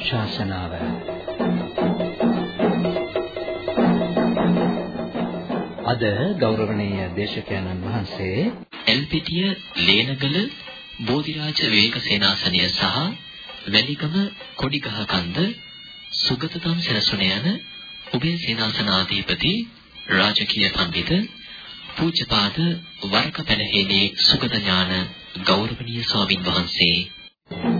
ධර්මානුශාසනාව අද ගෞරවනීය දේශකයන්න් වහන්සේ එල්පිටිය ලේනගල බෝධිරාජ වේක සේනාසනය සහ වැලිගම කොඩිගහ කන්ද සුගතතම් සරසුන යන උභය සේනාසනාධිපති රාජකීය පඬිත පූජ්‍යපාද වරක පැලහේනේ සුගත ඥාන ගෞරවනීය ස්වාමින් වහන්සේ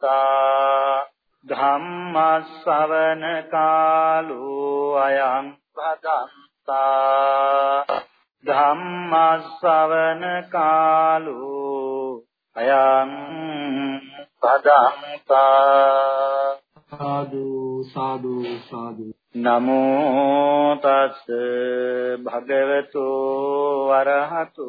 බදන්තා ධම්මස්සවන කාලෝ අයං බදන්තා ධම්මස්සවන කාලෝ අයං පදංතා සාදු සාදු සාදු නමෝ තස් භගවතු වරහතු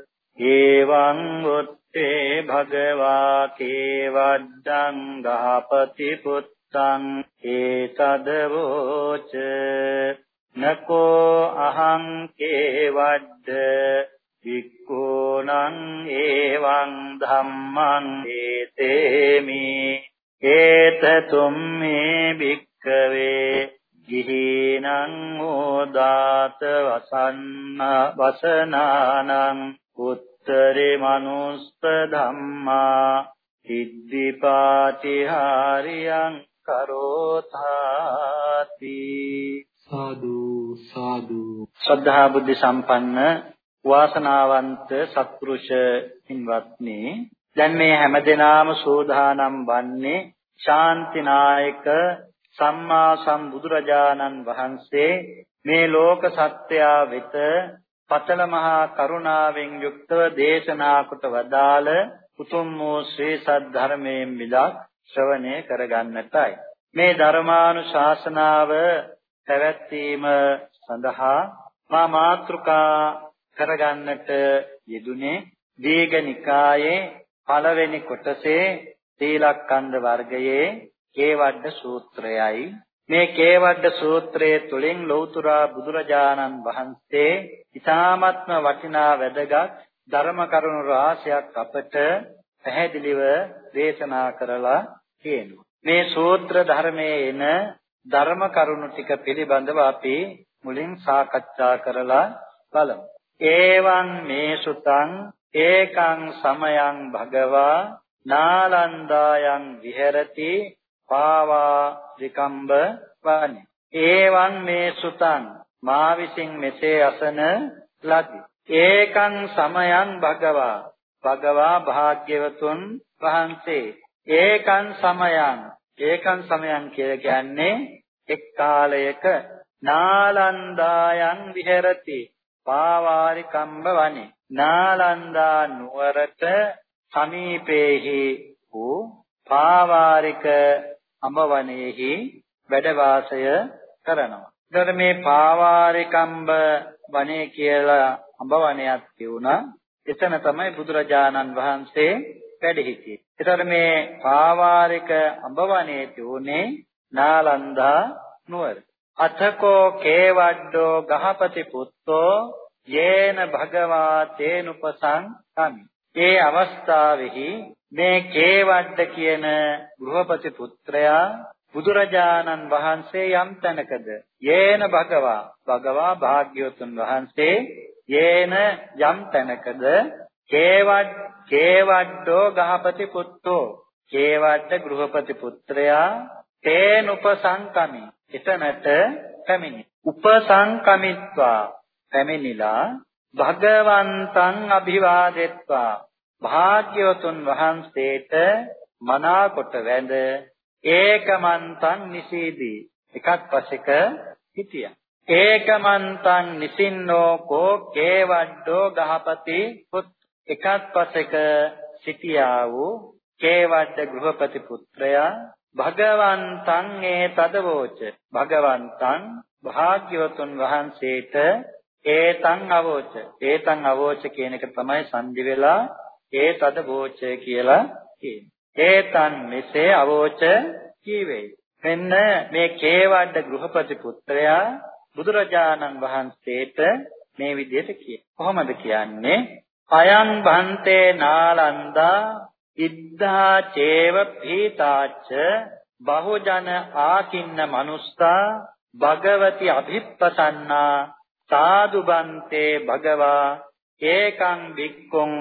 ඒවං උත්තේ භගවා කේවද්දං ගහපති පුත්තං ඒතදවෝච නකෝ අහං කේවද්ද වික්ඛූනං ඒවං ධම්මං ඒතේමි ඒතතුම්මේ භික්ඛවේ ගිහිනං ඕදාත වසන්න වසනානං උත්තරේ මනුස්ස ධම්මා සිද්ධිපාටිහාරියං කරෝතාති සාදු සාදු. ශ්‍රද්ධා බුද්ධ සම්පන්න වාසනාවන්ත සත්පුරුෂ හින්වත්නි දැන් මේ හැමදෙනාම සෝදානම් වන්නේ ශාන්තිනායක සම්මා සම්බුදුරජාණන් වහන්සේ මේ ලෝක සත්‍යය වෙත පතල මහා කරුණාවෙන් යුක්තව දේශනා කොට වදාළ උතුම් වූ ශ්‍රී සද්ධර්මයෙන් මිදක් ශ්‍රවණය කරගන්නටයි. මේ ධර්මානුශාසනාව පැවැත්වීම සඳහා මා මාත්‍රිකා කරගන්නට යෙදුනේ දීඝනිකායේ පළවෙනි කොටසේ සීලක්ඛන්ධ වර්ගයේ කේවඩ සූත්‍රයයි. මේ කේවඩ සූත්‍රයේ තුලින් ලෞතර බුදුරජාණන් වහන්සේ ඊ타ත්ම වටිනා වැදගත් ධර්ම කරුණු රාශියක් අපට පැහැදිලිව දේශනා කරලා තියෙනවා. මේ සූත්‍ර ධර්මයේ එන ධර්ම කරුණු ටික පිළිබඳව අපි මුලින් සාකච්ඡා කරලා බලමු. ඒවං මේ සුතං ඒකං සමයං භගවා නාලන්දායන් විහෙරති පාවා විකම්බ වනි. ඒවං මේ සුතං. මා විසින් මෙසේ අසන ලදි. ඒකං සමයං භගවා. භගවා භාග්‍යවතුන් වහන්සේ. ඒකං සමයං. ඒකං සමයං කියලා කියන්නේ එක් කාලයක නාලන්දායන් විහෙරති. පාවාරි කම්බ වනේ. නාලන්දා නුවරට සමීපේහි වූ පාවාරික අඹවනයේහි වැඩ වාසය කරනවා. එතකොට මේ පාවාරිකම්බ වනයේ කියලා අඹවනයක් තියුණා. එතන තමයි බුදුරජාණන් වහන්සේ වැඩ සිටියේ. එතකොට මේ පාවාරික අඹවනයේ තියුනේ නාලන්දා නුවර. අතකෝ කේවඩ්ඩෝ ගහපති පුත්තෝ යේන භගවා තේනුපසං කමි. ඒ අවස්ථාවෙහි මේ කේවඩ්ඩ කියන ගෘහපති පුත්‍රයා බුදුරජාණන් වහන්සේ යම් තැනකද? යේන භගවා. භගවා භාග්‍යවතුන් වහන්සේ යේන යම් තැනකද? කේවඩ් කේවඩ්ඩෝ ගහපති පුත්තෝ. කේවඩ්ඩ ගෘහපති පුත්‍රයා තේන උපසංකමි එතනට පැමිණි. උපසංකමිත්වා. පැමිණිලා භගවන්තං අභිවාදෙත්වා. භාග්‍යවතුන් වහන්සේට මනාකොට වැඳ ඒකමන්තං නිසීදී. එකක් පසෙක හිටියා. ඒකමන්තං නිසින්නෝ කෝ කේවඩ්ඩෝ ගහපති පුත්. එකක් පසෙක සිටියා වූ කේවඩ්ඩ ගෘහපති පුත්‍රයා භගවන්තං ඒ තදවෝච. භගවන්තං භාග්‍යවතුන් වහන්සේට ඒතං අවෝච. ඒතං අවෝච කියන එක තමයි සංදි වෙලා ඒ තදවෝච කියලා කියන්නේ ඒතං මෙසේ අවෝච කීවේ මෙන්න මේ කේවඩ ගෘහපති පුත්‍රයා බුදුරජාණන් වහන්සේට මේ විදිහට කිය. කොහොමද කියන්නේ? අයං භන්තේ නාලන්දා ඉද්ධා චේව පීතාච්ච බහුජන ආකින්න මනුස්සා භගවති අභිප්පසන්නා සාදු බන්තේ භගවා ඒකං වික්කුං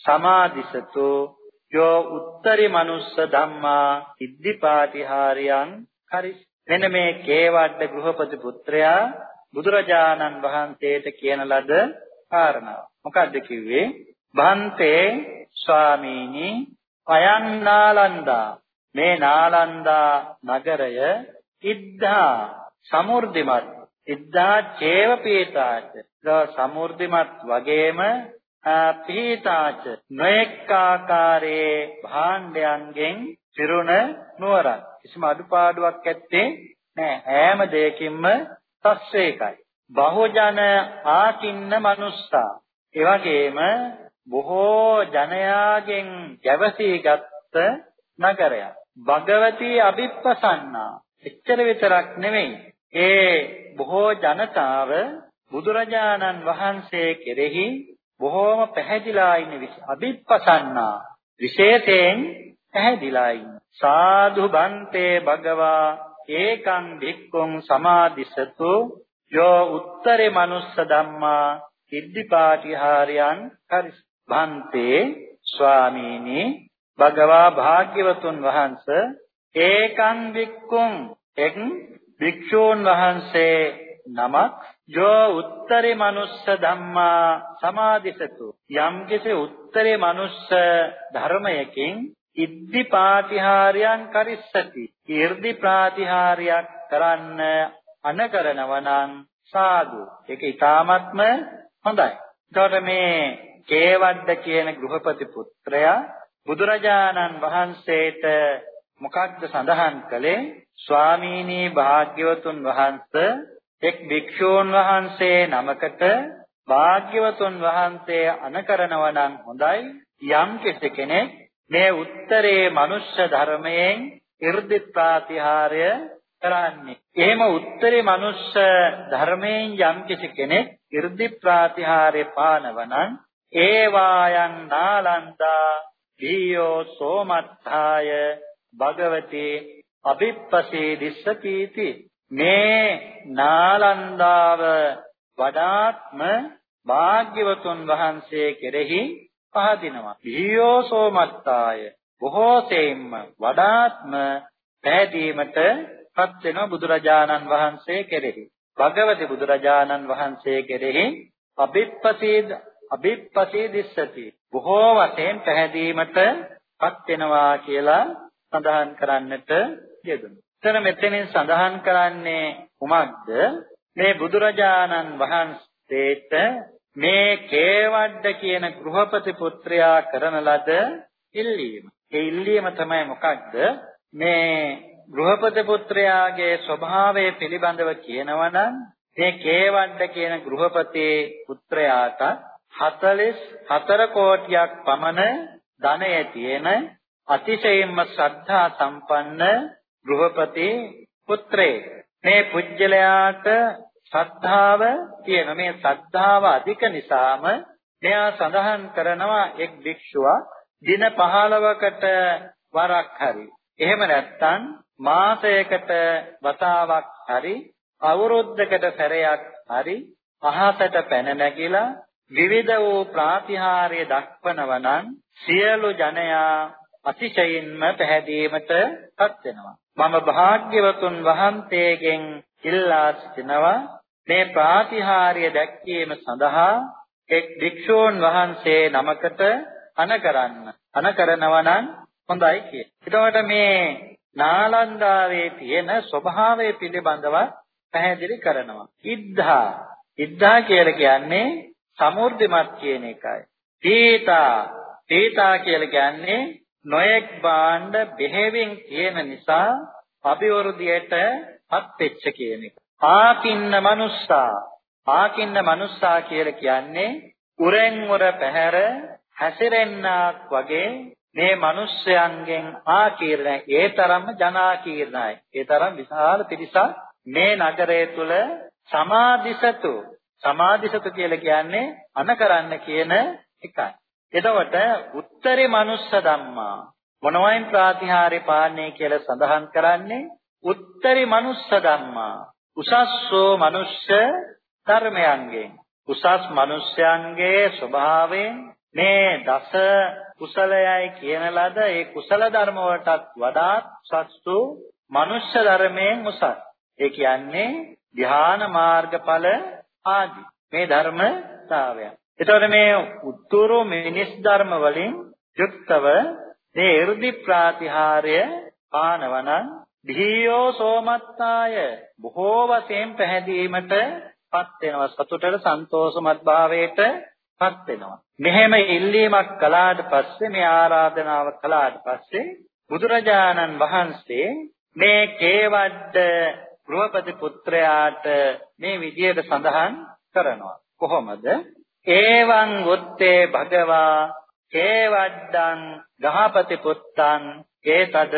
සමාදිසතු යෝ උත්තරී මනුස්ස ධම්මා ඉද්ධිපාටිහාරියං කරිස් මෙන්න මේ කේවඩ ගෘහපති පුත්‍රයා බුදුරජාණන් වහන්සේට කියන ලද කාරණාව. මොකද්ද කිව්වේ? භන්තේ ස්වාමීනි අයන් නාලන්දා මේ නාලන්දා නගරය ඉද්ධා සමෘද්ධිමත් ඉද්ධා චේව පීතාච සමෘද්ධිමත් වගේම පීතාච නොඑක ආකාරයේ භාණ්ඩයන්ගෙන් පිරුණ නුවරක්. කිසිම අඩුපාඩුවක් ඇත්තේ නෑ ඈම දෙයකින්ම සස්වේකයි බහුජන ආකින්න මනුස්සා. ඒ වගේම බොහෝ ජනයාගෙන් ගැවසීගත් නගරයක්. භගවතී අභිප්පසන්නා. එච්චර විතරක් නෙමෙයි. ඒ බොහෝ ජනතාව බුදුරජාණන් වහන්සේ කෙරෙහි බොහෝම පැහැදිලා ඉන්න අභිප්පසන්නා විශේෂයෙන් පැහැදිලා ඉන්න. සාදු බන්තේ භගවා ඒකං භික්ඛුං සමාදිසතු යෝ උත්තරේ මනුස්ස ධම්මා සිද්ධිපාටිහාරයන් කරිස් බන්තේ ස්වාමීනි භගවා භාග්‍යවතුන් වහන්ස ඒකං භික්ඛුං එක් භික්ෂූන් වහන්සේ නමක් යෝ උත්තරේ මනුස්ස ධම්මා සමාදිසතු. යම් කෙසේ උත්තරේ මනුස්ස ධර්මයකින් ඉද්දි පාතිහාරයන් කරිස්සති. ඊර්දි ප්‍රාතිහාරයක් කරන්න අනකරනවනම් සාදු. ඒක ඊ타මත්ම හොඳයි. එතකොට මේ කේවද්ද කියන ගෘහපති පුත්‍රයා බුදුරජාණන් වහන්සේට මොකක්ද සඳහන් කළේ? ස්වාමීනි භාග්‍යවතුන් වහන්සේ එක් භික්ෂූන් වහන්සේ නමකට භාග්‍යවතුන් වහන්සේ අනකරනව නම් හොඳයි යම් කෙනෙක් මේ උත්තරේ මනුෂ්‍ය ධර්මයෙන් irdi ප්‍රාතිහාර්ය කරන්නේ. එහෙම උත්තරේ මනුෂ්‍ය ධර්මයෙන් යම් කිසි කෙනෙක් irdi ප්‍රාතිහාර්ය පානවනම් ඒවායන් නාලන්දා දීයෝ සෝමත්ථාය භගවති අභිප්පසේ දිස්සකීති මේ නාලන්දාව වඩාත්ම භාග්‍යවතුන් වහන්සේ කෙරෙහි පහදිනවා. බියෝසෝ මත්තාය බොහෝ සෙයින්ම වඩාත්ම පැහැදීමට පත් වෙන බුදුරජාණන් වහන්සේ කෙරෙහි. භගවති බුදුරජාණන් වහන්සේ කෙරෙහි අභිප්පසීද අභිප්පසීදිස්සති. බොහෝ වශයෙන් පැහැදීමට පත් වෙනවා කියලා සඳහන් කරන්නට යෙදුණා. එතන මෙතනින් සඳහන් කරන්නේ කුමක්ද? මේ බුදුරජාණන් වහන්සේට මේ කේවඩ කියන ගෘහපති පුත්‍රයා කරන ලද ඉල්ලීම. ඒ ඉල්ලීම තමයි මොකක්ද? මේ ගෘහපති පුත්‍රයාගේ ස්වභාවය පිළිබඳව කියනවනම් මේ කේවඩ කියන ගෘහපති පුත්‍රයාට 44 කෝටියක් පමණ ධනය තියෙන අතිශයින්ම ශ්‍රද්ධා සම්පන්න ගෘහපති පුත්‍රයෙක්. මේ පුජ්‍යලයාට ශ්‍රද්ධාව තියෙන මේ ශ්‍රද්ධාව අධික නිසාම මෙයා සඳහන් කරනවා එක් භික්ෂුවක් දින 15කට වරක් හරි එහෙම නැත්නම් මාසයකට වතාවක් හරි අවුරුද්දකට සැරයක් හරි අහසට පැන නැගිලා විවිධ වූ ප්‍රාතිහාර්ය දක්වනවා නම් සියලු ජනයා අතිශයින්ම පැහැදීමටපත් වෙනවා. මම භාග්‍යවතුන් වහන්සේගෙන් ඉල්ලා සිටිනවා මේ ප්‍රාතිහාර්ය දැක්වීම සඳහා එක් භික්ෂූන් වහන්සේ නමකට අන කරන්න. අන කරනවා නම් හොඳයි කිය. එතකොට මේ නාලන්දාවේ තියෙන ස්වභාවය පිළිබඳව පැහැදිලි කරනවා. ඉද්ධා ඉද්ධා කියලා කියන්නේ සමෘද්ධිමත් කියන එකයි. පීතා පීතා කියලා කියන්නේ නොයෙක් භාණ්ඩ බෙහෙවින් තියෙන නිසා අභිවෘද්ධියටපත් වෙච්ච කියන එක. ආකින්න මනුස්සා. ආකින්න මනුස්සා කියලා කියන්නේ උරෙන් උර පැහැර හැසිරෙන්නාක් වගේ මේ මිනිස්යන්ගෙන් ආකීර්ණයි ඒ තරම්ම ජනාකීර්ණයි. ඒ තරම් විශාල පිරිසක් මේ නගරය තුල සමාධිසතු. සමාධිසතු කියලා කියන්නේ අනකරන්න කියන එකයි. එතකොට උත්තරේ මනුස්ස ධම්මා. මොනවයින් ප්‍රාතිහාර්ය පාන්නේ කියලා සඳහන් කරන්නේ? උත්තරේ මනුස්ස ධම්මා. උසස්සෝ මනුෂ්‍ය ධර්මයන්ගෙන්. උසස් මනුෂ්‍යයන්ගේ ස්වභාවයෙන් මේ දස කුසලයයි කියන ලද ඒ කුසල ධර්ම වලටත් වඩා සස්තු මනුෂ්‍ය ධර්මයෙන් උසස්. ඒ කියන්නේ ධ්‍යාන මාර්ගඵල ආදී. මේ ධර්මතාවයන්. එතකොට මේ උතුරු මිනිස් ධර්ම වලින් යුක්තව මේ 이르දි ප්‍රාතිහාර්ය පානවන ධීයෝ සෝමත්තාය බොහෝ වශයෙන් පැහැදීමටපත් වෙනවා සතුටට සන්තෝෂමත් භාවයට පත් වෙනවා. මෙහෙම ඉල්ලීමක් කළාට පස්සේ මේ ආරාධනාව කළාට පස්සේ බුදුරජාණන් වහන්සේ මේ කේවඩ ගෘහපති පුත්‍රයාට මේ විදියට සඳහන් කරනවා. කොහොමද? ඒවං උත්තේ භගවා කේවඩ්ඩං ගහපති පුත්තං ඒතද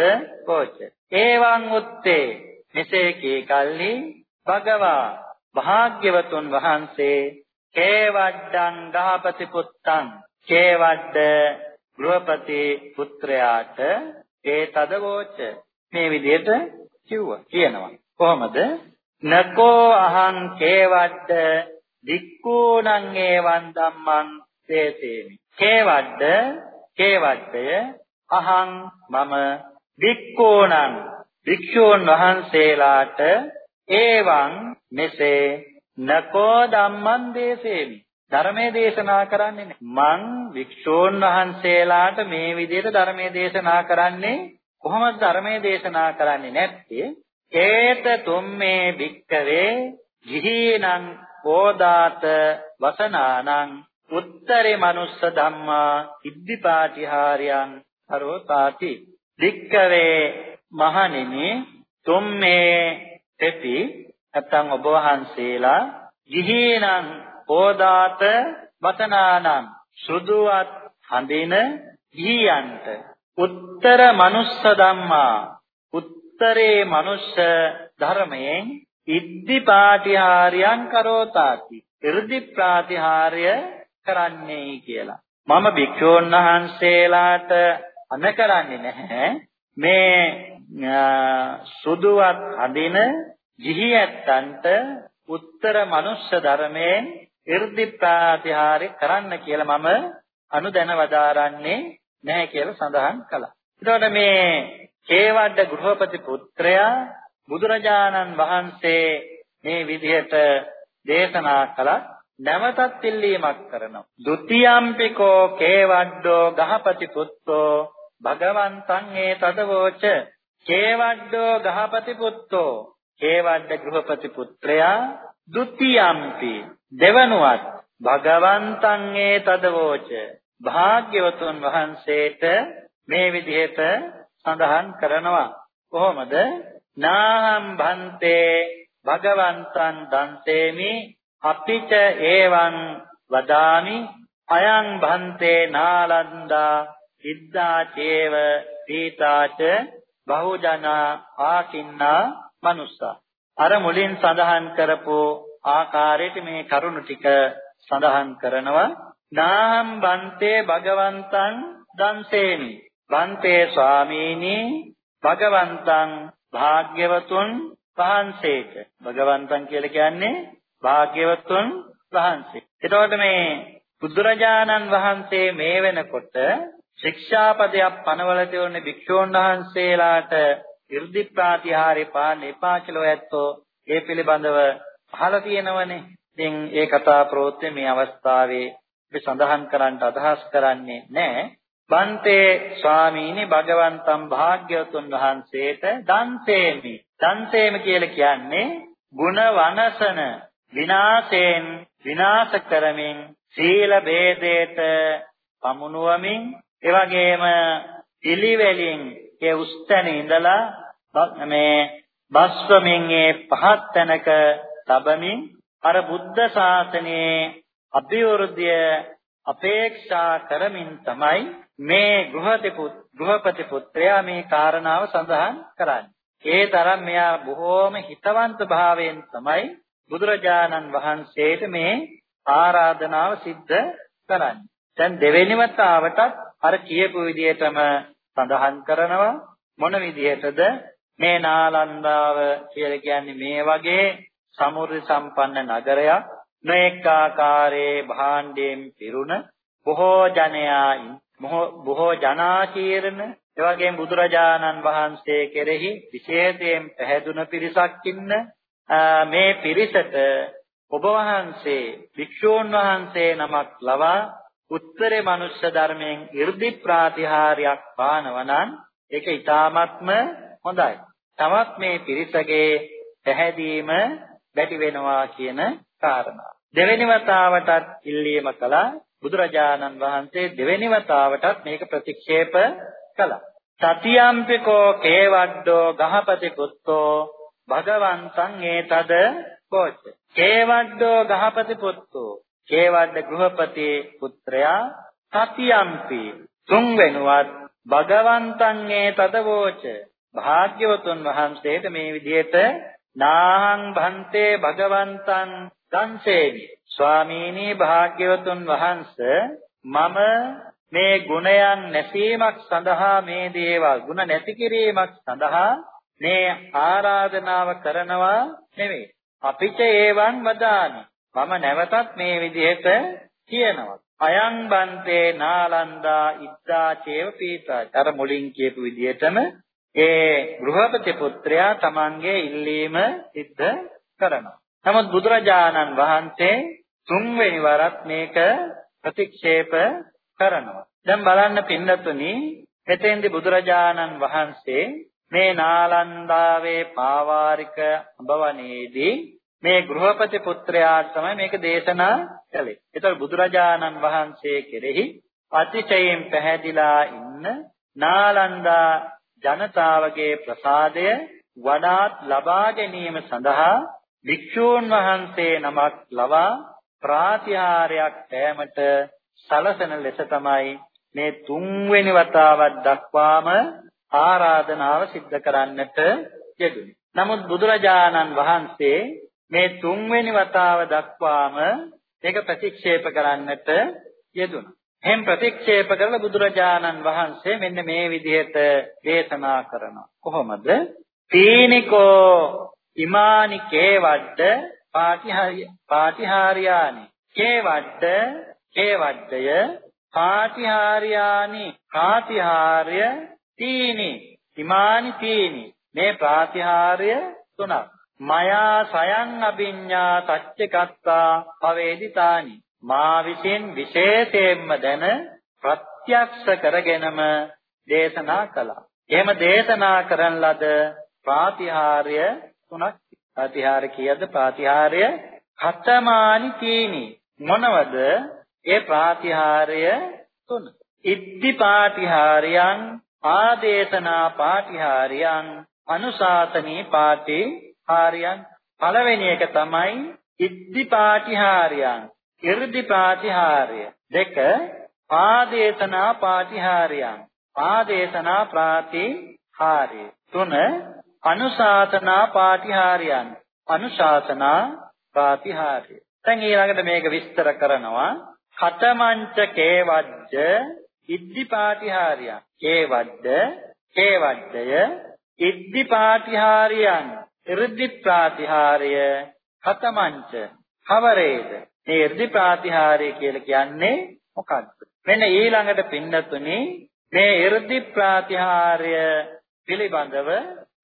කෝච. ඒවං උත්තේ මෙසේ කී කල්හි භගවා භාග්‍යවතුන් වහන්සේ කේවඩ්ඩං ගහපති පුත්තං කේවඩ්ඩ ගෘහපති පුත්‍රයාට ඒ තදවෝච මේ විදිහට කිව්වා කියනවා. කොහොමද? නකෝ අහං කේවඩ්ඩ දික්කෝණං ඒවං ධම්මං තේසේමි කේවඩ්ඩ කේවඩ්ඩය අහං මම දික්කෝණං භික්ෂූන් වහන්සේලාට ඒවං මෙසේ නකෝ ධම්මං දේසේමි. ධර්මයේ දේශනා කරන්නේ මං වික්ෂෝන් වහන්සේලාට මේ විදිහට ධර්මයේ දේශනා කරන්නේ කොහොමද ධර්මයේ දේශනා කරන්නේ නැත්තේ? ඒත තුම්මේ භික්කවේ ගිහීනං ඕදාත වසනානං උත්තරේ මනුස්ස ධම්මා ඉද්ධිපාටිහාරයන් කරෝතාති භික්කවේ මහණෙනි තුම්මේ තෙති නැත්නම් ඔබ වහන්සේලා ගිහීනං ඕදාත වතනානම් සුදුවත් හඳින ගිහියන්ට. උත්තර මනුස්ස ධම්මා උත්තරේ මනුස්ස ධර්මයෙන් ඉද්ධි පාටිහාරයන් කරෝතාති irdi ප්‍රාතිහාර්ය කරන්නේ කියලා. මම භික්ෂූන් වහන්සේලාට අන කරන්නේ නැහැ. මේ සුදුවත් හඳින ගිහි ඇත්තන්ට උත්තර මනුෂ්‍ය ධර්මයෙන් irdi ප්‍රාතිහාර්ය කරන්න කියලා මම අනුදැන වදාරන්නේ නැහැ කියලා සඳහන් කළා. එතකොට මේ කේවඩ ගෘහපති පුත්‍රයා බුදුරජාණන් වහන්සේ මේ විදිහට දේශනා කළා. නැවතත් ඉල්ලීමක් කරනවා. ဒ ුතියම්පිකෝ කේවඩ්ඩෝ ගහපති පුත්තෝ භගවන්තං ඒ තදවෝච කේවඩ්ඩෝ ගහපති පුත්තෝ හේවඩ ගෘහපති පුත්‍රයා ဒ ුතියම්පි දෙවනුවත් භගවන්තං ඒ තදවෝච භාග්‍යවතුන් වහන්සේට මේ විදිහට සඳහන් කරනවා. කොහොමද? නාහම් භන්තේ භගවන්තං දන්තේමි අපිච ඒවං වදාමි අයං භන්තේ නාලන්දා සිද්ධා චේව පීතාච බහුජනා ආකින්නා මනුස්සා. අර මුලින් සඳහන් කරපු ආකාරයට මේ කරුණු ටික සඳහන් කරනවා. නාහම් බන්තේ භගවන්තං දන්සේමි. බන්තේ ස්වාමීනි භගවන්තං භාග්‍යවතුන් වහන්සේට භගවන්තන් කියලා කියන්නේ භාග්‍යවතුන් වහන්සේ. එතකොට මේ බුදුරජාණන් වහන්සේ මේ වෙනකොට ශික්ෂාපදයක් පනවල තියුනේ භික්ෂූන් වහන්සේලාට 이르දි ප්‍රාතිහාර්ය පාන්න එපා කියලා ඇත්තෝ ඒ පිළිබඳව අහලා තියෙනවනේ. ඉතින් ඒ කතා ප්‍රවෘත්ති මේ අවස්ථාවේ අපි සඳහන් කරන්න අදහස් කරන්නේ නැහැ. බන්තේ ස්වාමීනි භගවන්තම් භාග්‍යවතුන් වහන්සේට දන්සේමි. දන්සේම කියලා කියන්නේ ಗುಣ වනසන විනාශයෙන් විනාශ කරමින් සීල ભેදයට පමුණුවමින් එවැගේම පිළිවෙලින් ඒ උස්තන ඉඳලා මේ බස්වමින් ඒ පහත් තැනක තබමින් අර බුද්ධ ශාසනයේ අභිවෘද්ධිය අපේක්ෂා කරමින් තමයි මේ ගෘහපති ගෘහපති පුත්‍රයා මේ කාරණාව සඳහන් කරන්නේ. ඒ තරම් මෙයා බොහෝම හිතවන්ත භාවයෙන් තමයි බුදුරජාණන් වහන්සේට මේ ආරාධනාව සිද්ධ කරන්නේ. දැන් දෙවෙනි වතාවටත් අර කියපු විදිහටම සඳහන් කරනවා මොන විදිහටද මේ නාලන්දාව කියලා කියන්නේ මේ වගේ සමුර්ධ සම්පන්න නගරයක් නොඑක ආකාරයේ භාණ්ඩයෙන් පිරුණ බොහෝ ජනයා බොහෝ ජනාචීරණ එවැගේම බුදුරජාණන් වහන්සේ කෙරෙහි විශේෂයෙන් පැහැදුන පිරිසක් ඉන්න මේ පිරිසට ඔබ වහන්සේ වික්ෂූන් වහන්සේ නමක් ලවා උත්තරේ මනුෂ්‍ය ධර්මයෙන් 이르දි ප්‍රාතිහාරයක් පානවනම් ඒක ඊ타මත්ම හොඳයි. තමත් මේ පිරිසගේ පැහැදීම වැටි වෙනවා කියන කාරණා. දෙවෙනි වතාවටත් ඉල්ලීම කළා බුදුරජාණන් වහන්සේ දෙවෙනි වතාවටත් මේක ප්‍රතික්ෂේප කළා. සතියම්පිකෝ කේවඩ්ඩෝ ගහපති පුත්තෝ භගවන්තං ඒතද කෝච. කේවඩ්ඩෝ ගහපති පුත්තෝ කේවඩ ගෘහපති පුත්‍රයා සතියම්පි තුන් වෙනුවත් භගවන්තං ඒතද වෝච. භාග්‍යවතුන් වහන්සේට මේ විදිහට නාහං භන්තේ භගවන්තං සංසේවි ස්වාමීනි භාග්‍යවතුන් වහන්සේ මම මේ ගුණයන් නැසීමක් සඳහා මේ දේවල් ගුණ නැති කිරීමක් සඳහා මේ ආරාධනාව කරනවා නෙවෙයි අපිට ඒවන් වදානි. මම නැවතත් මේ විදිහට කියනවා. අයං බන්තේ නාලන්දා ඉද්දා චේව පීතා. අර මුලින් කියපු විදිහටම ඒ ගෘහපති පුත්‍රයා තමන්ගේ ඉල්ලීම සිද්ධ කරනවා. නමුත් බුදුරජාණන් වහන්සේ තුන්වෙනි වරත් මේක ප්‍රතික්ෂේප කරනවා. දැන් බලන්න පින්නතුනි මෙතෙන්දී බුදුරජාණන් වහන්සේ මේ නාලන්දාවේ පාවාරික අඹවනේදී මේ ගෘහපති පුත්‍රයාට තමයි මේක දේශනා කළේ. ඒතකොට බුදුරජාණන් වහන්සේ කෙරෙහි අතිශයින් පැහැදිලා ඉන්න නාලන්දා ජනතාවගේ ප්‍රසාදය වඩාත් ලබා ගැනීම සඳහා භික්ෂූන් වහන්සේ නමක් ලවා ප්‍රාතිහාරයක් පෑමට සලසන ලෙස තමයි මේ තුන්වෙනි වතාවක් දක්වාම ආරාධනාව සිද්ධ කරන්නට යෙදුනේ. නමුත් බුදුරජාණන් වහන්සේ මේ තුන්වෙනි වතාව දක්වාම ඒක ප්‍රතික්ෂේප කරන්නට යෙදුණා. එහෙන් ප්‍රතික්ෂේප කරලා බුදුරජාණන් වහන්සේ මෙන්න මේ විදිහට දේශනා කරනවා. කොහොමද? තීනිකෝ ඉමානි කේවඩ්ඩ පාටිහාරිය පාටිහාරියානි. කේවඩ්ඩ කේවඩ්ඩය පාටිහාරියානි පාටිහාර්ය තීනි. ඉමානි තීනි. මේ ප්‍රාතිහාර්ය තුනක්. මයා සයන් අභිඤ්ඤා සච්චකත්තා පවේදිතානි. මා විසින් විශේෂයෙන්ම දැන ප්‍රත්‍යක්ෂ කරගෙනම දේශනා කළා. එහෙම දේශනා කරන ලද ප්‍රාතිහාර්ය තුනක් ප්‍රාතිහාර්ය කියද ප්‍රාතිහාර්ය හතමානි තීනි මොනවද? ඒ ප්‍රාතිහාර්ය තුන. ඉද්ධි පාටිහාරයන් ආදේශනා පාටිහාරයන් අනුශාසනී පාටිහාරයන් පළවෙනි එක තමයි ඉද්ධි පාටිහාරයන් 이르දි ප්‍රාතිහාර්ය දෙක ආදේශනා පාටිහාරයන් ආදේශනා ප්‍රාතිහාර්ය. තුන අනුශාසනා පාටිහාරයන්. අනුශාසනා පාටිහාරය. දැන් ඊළඟට මේක විස්තර කරනවා. කතමංච කේවජ්ජ ඉද්ධිපාටිහාරයන් කේවද්ද කේවද්දය ඉද්ධිපාටිහාරයන් ඉර්ධි ප්‍රාතිහාරය කතමංච කවරේද? මේ ඉර්ධි ප්‍රාතිහාරය කියලා කියන්නේ මොකක්ද? මෙන්න ඊළඟට පින්නතුනේ මේ ඉර්ධි ප්‍රාතිහාරය පිළිබඳව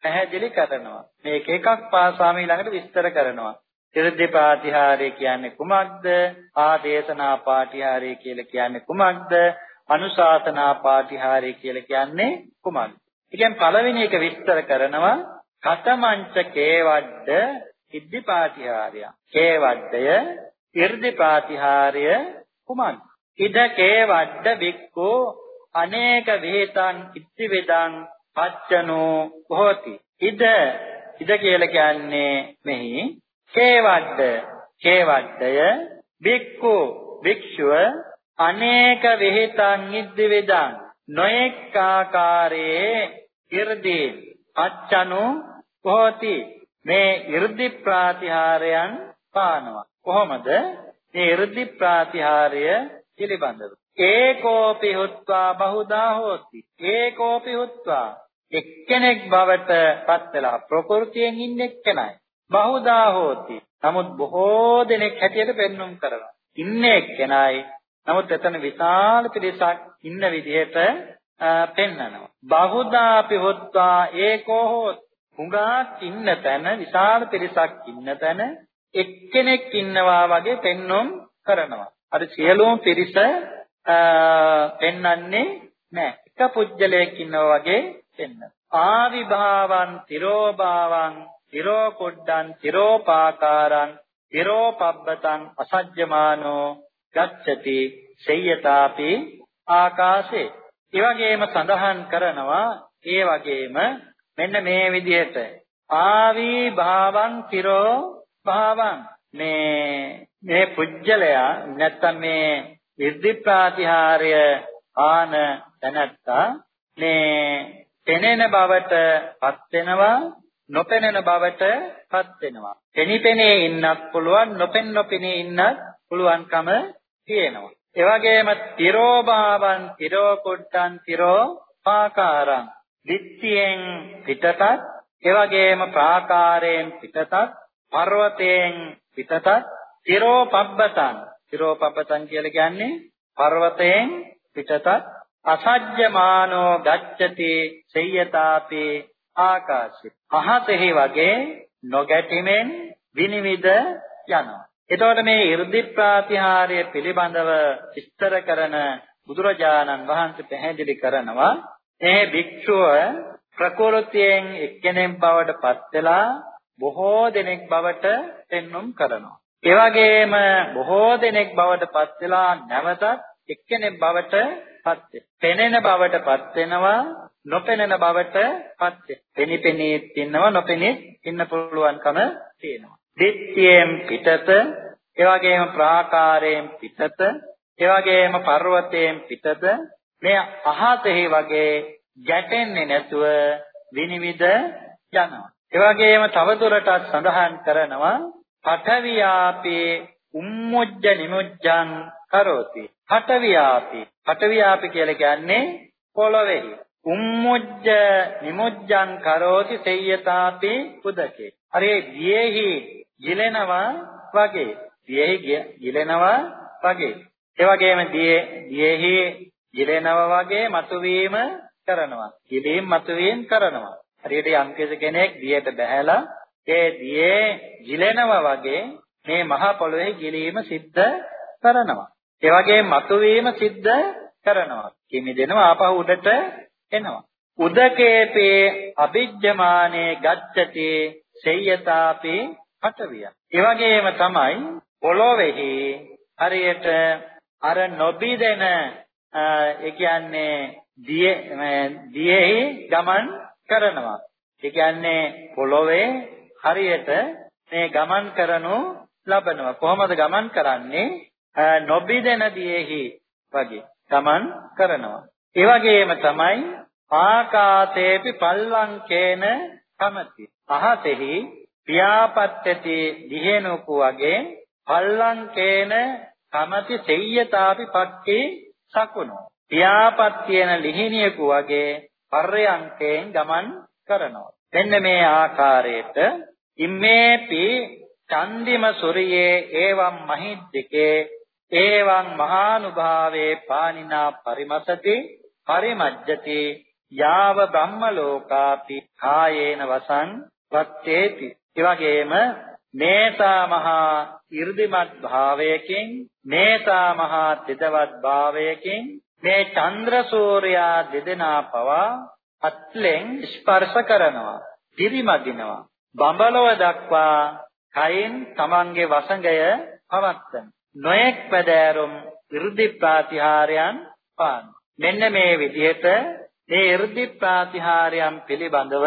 පැහැදිලි කරනවා මේක එකක් පාසාම ඊළඟට විස්තර කරනවා ඉර්ධි පාටිහාරය කියන්නේ කුමක්ද? ආදේශනා පාටිහාරය කියලා කියන්නේ කුමක්ද? අනුශාසනා පාටිහාරය කියලා කියන්නේ කුමක්ද? ඉතින් පළවෙනි එක විස්තර කරනවා කතමංච කේවඩ්ඩ ඉද්ධි පාටිහාරය. කේවඩ්ඩය ඉර්ධි පාටිහාරය කුමක්ද? ඉද කේවඩ්ඩ බික්කෝ අනේක විහෙතං ඉත්ති වේදං පච්චනෝ හෝති. ඉද ඉද කියලා කියන්නේ මෙහි කේවඩ්ඩ කේවඩ්ඩය බික්කු භික්ෂුව අනේක විಹಿತං ඉද්දි වේදං. නොඑක් ආකාරයේ irdi අච්චනු කොහොති මේ irdi ප්‍රාතිහාරයන් පානවා. කොහොමද? මේ irdi ප්‍රාතිහාරය පිළිබඳව. ඒකෝපි හුත්වා බහුදා හෝති. ඒකෝපි හුත්වා එක්කෙනෙක් බවට පත් වෙලා ප්‍රകൃතියෙන් ඉන්න එක්කනයි. බහුදා හෝති. නමුත් බොහෝ දෙනෙක් හැටියට පෙන්눔 කරනවා. ඉන්න එක්කනයි. නමුත් එතන විශාල පිරිසක් ඉන්න විදිහට පෙන්නනවා. බහුදාපි හොත්වා ඒකෝ හෝත්. හුඟක් ඉන්න තැන විශාල පිරිසක් ඉන්න තැන එක්කෙනෙක් ඉන්නවා වගේ පෙන්눔 කරනවා. අර සියලුම පිරිස පෙන්වන්නේ නැහැ. එක පුජ්‍යලයක් ඉන්නවා වගේ පෙන්වන. ආවිභාවන්, තිරෝභාවන්, තිරෝ කුඩ්ඩං තිරෝපාකාරං තිරෝපබ්බතං අසජ්ජමානෝ ගච්ඡති සේයතාපි ආකාශේ. ඒ වගේම සඳහන් කරනවා ඒ වගේම මෙන්න මේ විදිහට. ආවි භාවං තිරෝ භාවං මේ මේ පුජ්‍යලයා නැත්තම් මේ විද්ධි ප්‍රාතිහාර්ය ආන තැනත්තා මේ පෙනෙන බවට පත් වෙනවා නොපෙනෙන බවට පත් වෙනවා. පෙනිපෙනේ ඉන්නත් පුළුවන්, නොපෙන් නොපෙනී ඉන්නත් පුළුවන්කම තියෙනවා. ඒ වගේම තිරෝ භාවං තිරෝ කුට්ටං තිරෝ පාකාරං දිට්ඨියෙන් පිටතත් ඒ වගේම ප්‍රාකාරයෙන් පිටතත් පර්වතයෙන් පිටතත් තිරෝ පබ්බතං තිරෝ පබ්බතං කියලා කියන්නේ පර්වතයෙන් පිටතත් අසජ්ජමානෝ ගච්ඡති සේයතාපේ ආකාශේ. අහසෙහි වගේ නොගැටිමෙන් විනිවිද යනවා. එතකොට මේ 이르දි ප්‍රාතිහාර්ය පිළිබඳව විස්තර කරන බුදුරජාණන් වහන්සේ පැහැදිලි කරනවා ඒ භික්ෂුව ප්‍රකෘතියෙන් එක්කෙනෙක් බවට පත් වෙලා බොහෝ දෙනෙක් බවට පෙන්눔 කරනවා. ඒ වගේම බොහෝ දෙනෙක් බවට පත් වෙලා නැවතත් එක්කෙනෙක් බවට පත් පෙනෙන බවට පත් වෙනවා නොපෙනෙන බවට පත් වෙනිපෙනී ඉන්නවා නොපෙනී ඉන්න පුළුවන්කම තියෙනවා. දිට්ඨියෙන් පිටත, ඒ වගේම ප්‍රාකාරයෙන් පිටත, ඒ වගේම පර්වතයෙන් පිටත මේ අහසෙහි වගේ ගැටෙන්නේ නැතුව විනිවිද යනවා. ඒ වගේම තවදුරටත් සඳහන් කරනවා පඨවියාපේ උම්මුජ්ජ නිමුජ්ජං කරෝති. පඨවියාපි. පඨවියාපි කියලා කියන්නේ පොළොවේහි. උම්මුජ්ජ නිමුජ්ජං කරෝති සේයතාපි උදකේ. අර ඒ දියේහි ගිලෙනවා වගේ. දියේහි ගිලෙනවා වගේ. ඒ වගේම දියේ දියේහි ගිලෙනවා වගේ මතුවීම කරනවා. ගිලීම් මතුවීම කරනවා. හරියට යම් කෙනෙක් දියට බැහැලා ඒ දියේ ගිලෙනවා වගේ මේ මහ පොළොවේ ගිලීම සිද්ධ කරනවා. ඒ වගේම මතුවීම සිද්ධ කරනවා. කිමිදෙනවා ආපහු උඩට එනවා. උදකේපේ අභිජ්ජමානේ ගච්ඡති සේයතාපේ පටවිය. ඒ වගේම තමයි පොළොවේහි හරියට අර නොබිදෙන ඒ කියන්නේ දියේ දියේහි ගමන් කරනවා. ඒ කියන්නේ පොළොවේ හරියට මේ ගමන් කරනු ලබනවා. කොහොමද ගමන් කරන්නේ? නොබිදෙන දියේහි වගේ ගමන් කරනවා. ඒ වගේම තමයි ආකාශේපි පල්ලංකේන කමති. අහසෙහි පියාපත්තති දිහෙනුකු වගේ පල්ලංකේන කමති සෙය්‍යතාපි පක්කේ සකුණෝ. පියාපත් කියන ලිහිණියකු වගේ පර්යංකයෙන් ගමන් කරනවා. මෙන්න මේ ආකාරයට ඉම්මේපි චන්දිම සූර්යයේ එවම් මහිද්దికේ එවං මහානුභාවේ පානිනා පරිමසති පරිමජ්ජති යාව බ්‍රහ්ම ලෝකාපි කායේන වසං වත්තේති. ඒ වගේම මේසා මහා 이르දිමත් භාවයකින් මේසා මහා තෙදවත් භාවයකින් මේ චන්ද්‍ර සූර්යා දෙදෙනා පවා අත්ලෙන් ස්පර්ශ කරනවා පිරිමදිනවා. බඹලව දක්වා කයින් තමන්ගේ වසඟය පවත්තන නොයෙක් පදෑරුම් 이르දි ප්‍රාතිහාරයන් පාන. මෙන්න මේ විදිහට මේ 이르දි ප්‍රාතිහාරයන් පිළිබඳව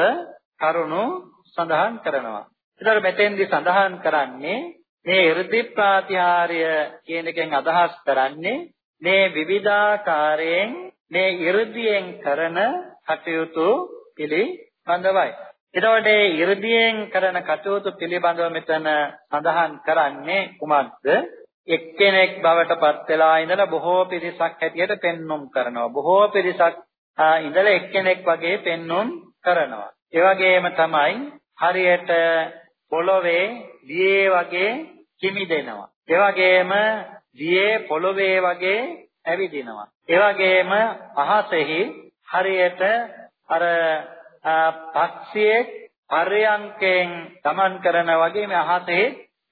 කරුණු සඳහන් කරනවා. ඒතර මෙතෙන්දි සඳහන් කරන්නේ මේ 이르දි ප්‍රාතිහාරය කියන එකෙන් අදහස් කරන්නේ මේ විවිධාකාරයෙන් මේ 이르දියෙන් කරන කටයුතු පිළිබඳවයි. එතකොට මේ 이르දියෙන් කරන කටයුතු පිළිබඳව මෙතන සඳහන් කරන්නේ කුමක්ද? එක්කෙනෙක් බවට පත් වෙලා ඉඳලා බොහෝ පිරිසක් හැටියට පෙන්눔 කරනවා. බොහෝ පිරිසක් ඉඳලා එක්කෙනෙක් වගේ පෙන්눔 කරනවා. ඒ වගේම තමයි හරියට පොළොවේ දියේ වගේ කිමිදෙනවා. ඒ වගේම දියේ පොළොවේ වගේ ඇවිදිනවා. ඒ වගේම අහසෙහි හරියට අර පක්ෂියෙක් පර්යංකයෙන් ගමන් කරන වගේ මේ අහසේ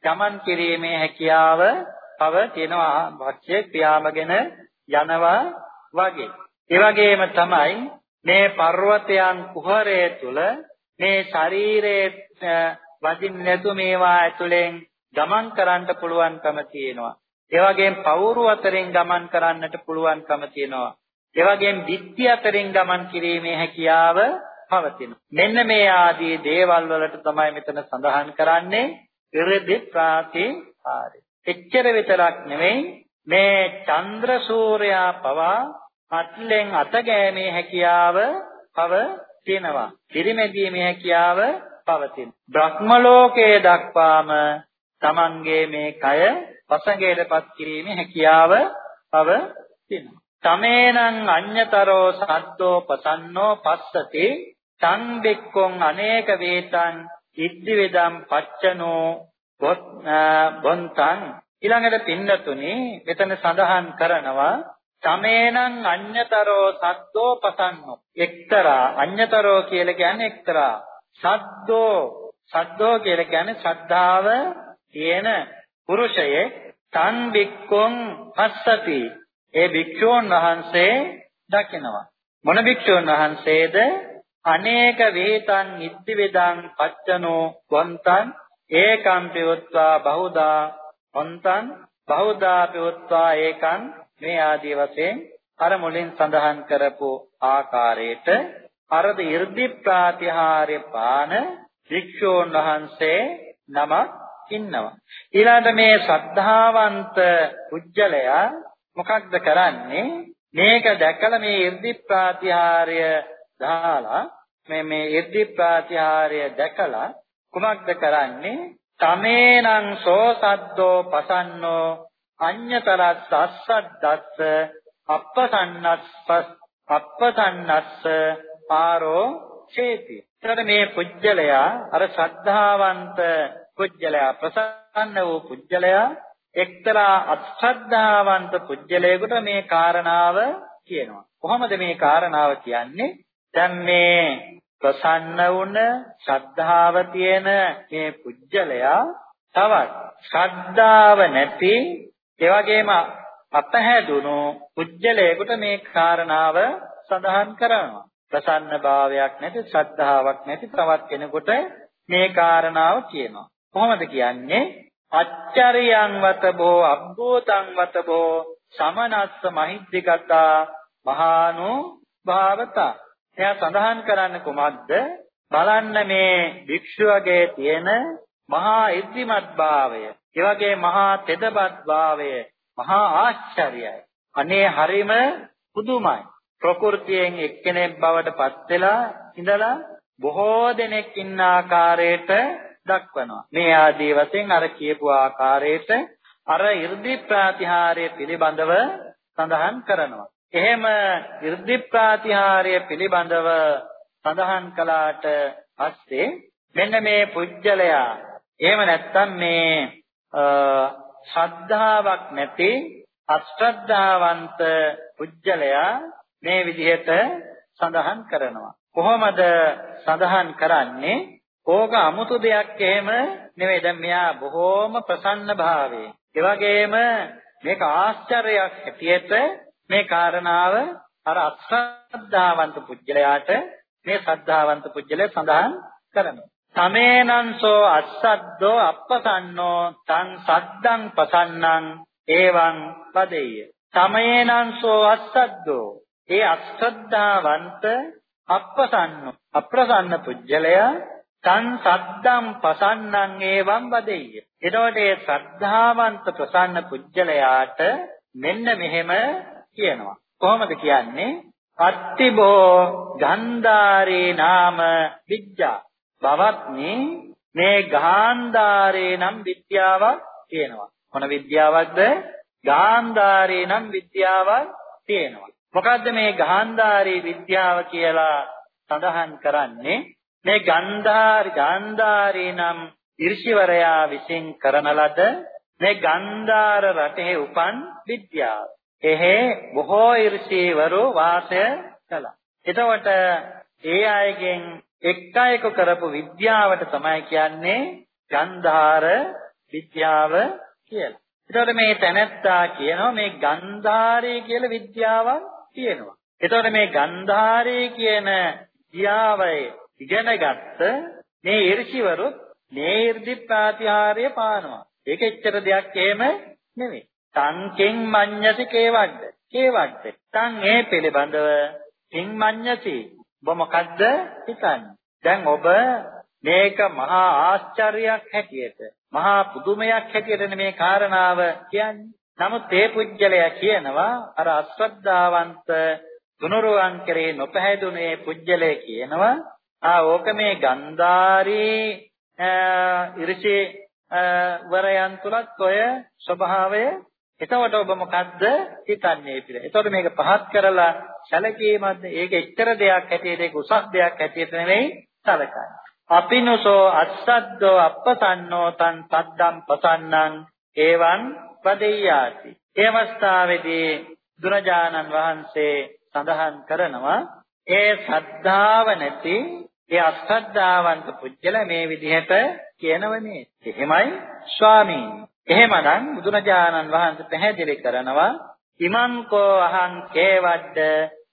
ගමන් කිරීමේ හැකියාව තව තියෙනවා පක්ෂියෙක් පියාඹගෙන යනවා වගේ. ඒ වගේම තමයි මේ පර්වතයන් කුහරයේ තුල මේ ශරීරයේ වදින්න නැතු මේවා ඇතුලෙන් ගමන් කරන්න පුළුවන්කම තියෙනවා. ඒ වගේම පවුරු අතරින් ගමන් කරන්නට පුළුවන්කම තියෙනවා. ඒ වගේම දික්ටි අතරින් ගමන් කිරීමේ හැකියාව පවතිනවා. මෙන්න මේ ආදී දේවල් වලට තමයි මෙතන සඳහන් කරන්නේ ඉරදි ප්‍රාතිහාරය. එච්චර විතරක් නෙවෙයි මේ චන්ද්‍ර සූර්යා පවා අත්ලෙන් අත ගෑමේ හැකියාව පවතිනවා. පිරිමැදීමේ හැකියාව පවතින. බ්‍රහ්ම ලෝකයේ දක්වාම Tamanගේ මේ කය වසඟයටපත් කිරීමේ හැකියාව පවතිනවා. තමේනං අඤ්‍යතරෝ සද්දෝ පසන්නෝ පස්සති තං බෙක්කොං අනේක වේතං ඉද්දි වේදම් පච්චනෝ බොන්තං ඊළඟට පින්නතුනි මෙතන සඳහන් කරනවා තමේනං අඤ්‍යතරෝ සද්දෝ පසන්නෝ. එක්තරා අඤ්‍යතරෝ කියලා කියන්නේ එක්තරා. සද්දෝ. සද්දෝ කියලා කියන්නේ ශ්‍රද්ධාව තියෙන පුරුෂයේ තන් බික්කොං පස්සති. ඒ භික්ෂූන් වහන්සේ දකිනවා. මොන භික්ෂූන් වහන්සේද? අනේක වේතං නිද්දි වේදං පච්චනෝ වන්තං ඒකම් පෙවත්වා බහුදා අන්තං බහුදා පෙවත්වා ඒකං මේ ආදී වශයෙන් අර මුලින් සඳහන් කරපු ආකාරයට අරද 이르දි ප්‍රාතිහාර්ය පාන වික්ෂෝන් වහන්සේ නමක් ඉන්නවා. ඊළඟ මේ ශ්‍රද්ධාවන්ත කුජලයා මොකක්ද කරන්නේ? මේක දැකලා මේ 이르දි ප්‍රාතිහාර්ය දාලා මේ මේ 이르දි ප්‍රාතිහාර්ය දැකලා කුමක්ද කරන්නේ? තමේනං සෝසද්දෝ පසන්නෝ අඤ්‍යතරස්ස අස්සද්දස්ස අප්පසන්නස්ස අප්පසන්නස්ස පාරෝ චේති. එතකොට මේ පුජ්‍යලයා අර ශ්‍රද්ධාවන්ත පුජ්‍යලයා ප්‍රසන්න වූ පුජ්‍යලයා එක්තරා අශ්‍රද්ධාවන්ත පුජ්‍යලයකට මේ කාරණාව කියනවා. කොහොමද මේ කාරණාව කියන්නේ? දැන් මේ ප්‍රසන්න වුණ ශ්‍රද්ධාව තියෙන මේ පුජ්‍යලයා තවත් ශ්‍රද්ධාව නැති ඒ වගේම අපහැදුණු පුජ්‍යලයකට මේ කාරණාව සඳහන් කරනවා. ප්‍රසන්න භාවයක් නැති ශ්‍රද්ධාවක් නැති තවත් කෙනෙකුට මේ කාරණාව කියනවා. කොහොමද කියන්නේ? අච්චරියං වතබෝ අබ්බෝතං වතබෝ සමනස්ස මහිද්దికතා මහානෝ භාවතා එයා සඳහන් කරන්න කුමක්ද? බලන්න මේ භික්ෂුවගේ තියෙන මහා ඉද්දිමත් භාවය, ඒ වගේ මහා තෙදපත් භාවය, මහා ආශ්චර්යය. අනේ හරීම පුදුමයි. ප්‍රകൃතියෙන් එක්කෙනෙක් බවට පත් වෙලා ඉඳලා බොහෝ දෙනෙක් ඉන්න ආකාරයට දක්වනවා. මේ ආදී වශයෙන් අර කියපු ආකාරයට අර 이르දි ප්‍රාතිහාර්ය පිළිබඳව සඳහන් කරනවා. එහෙම 이르දි ප්‍රාතිහාර්ය පිළිබඳව සඳහන් කළාට පස්සේ මෙන්න මේ පුජ්‍යලයා එහෙම නැත්තම් මේ ශ්‍රද්ධාවක් නැති අශ්‍රද්ධාවන්ත පුජ්‍යලයා මේ විදිහට සඳහන් කරනවා. කොහොමද සඳහන් කරන්නේ? ඕක 아무තු දෙයක් එහෙම නෙවෙයි. දැන් මෙයා බොහෝම ප්‍රසන්න භාවයේ ඒ වගේම මේක ආශ්චර්යයක් හැටියට මේ කාරණාව අර අශ්‍රද්ධාවන්ත පුජ්‍යලයාට මේ ශ්‍රද්ධාවන්ත පුජ්‍යලය සඳහන් කරනවා. සමේනංසෝ අස්සද්දෝ අප්පසන්නෝ තං සද්දං පසන්නං එවං පදෙය්‍ය. සමේනංසෝ අස්සද්දෝ ඒ අශ්‍රද්ධාවන්ත අප්පසන්නෝ අප්‍රසන්න පුජ්‍යලය තං සද්දං පසන්නං එවං පදෙය්‍ය. එතකොට ඒ ශ්‍රද්ධාවන්ත ප්‍රසන්න පුජ්‍යලයාට මෙන්න මෙහෙම කියනවා. කොහොමද කියන්නේ? අත්තිබෝ ගන්ධාරේ නාම විද්‍යා. බවත්නි මේ ගාන්ධාරේ නම් විද්‍යාවක් තියෙනවා. මොන විද්‍යාවක්ද? ගාන්ධාරේ නම් විද්‍යාවක් තියෙනවා. මොකද්ද මේ ගාන්ධාරේ විද්‍යාව කියලා සඳහන් කරන්නේ? මේ ගන්ධාරි ගාන්ධාරේ නම් ඍෂිවරයා විසින් කරන ලද මේ ගන්ධාර රටේ උපන් විද්‍යාව. එහෙ බොහෝ ඍෂිවරු වාසය කළා. එතකොට ඒ අයගෙන් එක් අයෙකු කරපු විද්‍යාවට තමයි කියන්නේ ගන්ධාර විද්‍යාව කියලා. එතකොට මේ තැනැත්තා කියනවා මේ ගන්ධාරය කියලා විද්‍යාවක් තියෙනවා. එතකොට මේ ගන්ධාරය කියන විද්‍යාවයි ඉගෙනගත්ත මේ ඍෂිවරු මේ 이르දි ප්‍රාතිහාර්ය පානවා. ඒක එච්චර දෙයක් එහෙම නෙවෙයි. සංකෙන් මඤ්ඤති කේවද්ද? කේවද්ද? තන් ඒ පිළිබඳව කින් මඤ්ඤති. ඔබ මොකද්ද හිතන්නේ? දැන් ඔබ මේක මහා ආශ්චර්යයක් හැටියට මහා පුදුමයක් හැටියට මේ කාරණාව කියන්නේ. නමුත් ඒ පුජ්‍යලයා කියනවා අර අශ්‍රද්ධාවන්ත තුනුරුවන් කරේ නොපැහැදුනේ පුජ්‍යලයා කියනවා ආ ඕක මේ ගන්ධාරී ඉරිෂේ වරයන් තුලත් ඔය ස්වභාවය එතකොට ඔබ මොකද්ද හිතන්නේ කියලා. එතකොට මේක පහත් කරලා සැලකීමක්ද? ඒක එච්චර දෙයක් හැටියට ඒක උසස් දෙයක් හැටියට නෙවෙයි සැලකන්නේ. අපිනසෝ අස්සද්දෝ අප්පසන්නෝ තන් සද්දම් පසන්නං එවං පදෙය්‍යාති. ඒ අවස්ථාවේදී දුරජානන් වහන්සේ සඳහන් කරනවා ඒ සද්ධාව නැති ඒ අස්සද්ධාවන්ත පුජ්‍යල මේ විදිහට කියනවනේ. එහෙමයි ස්වාමීනි. එහෙමනම් බුදුරජාණන් වහන්සේ පැහැදිලි කරනවා ඉමං කෝ අහං කේවද්ද?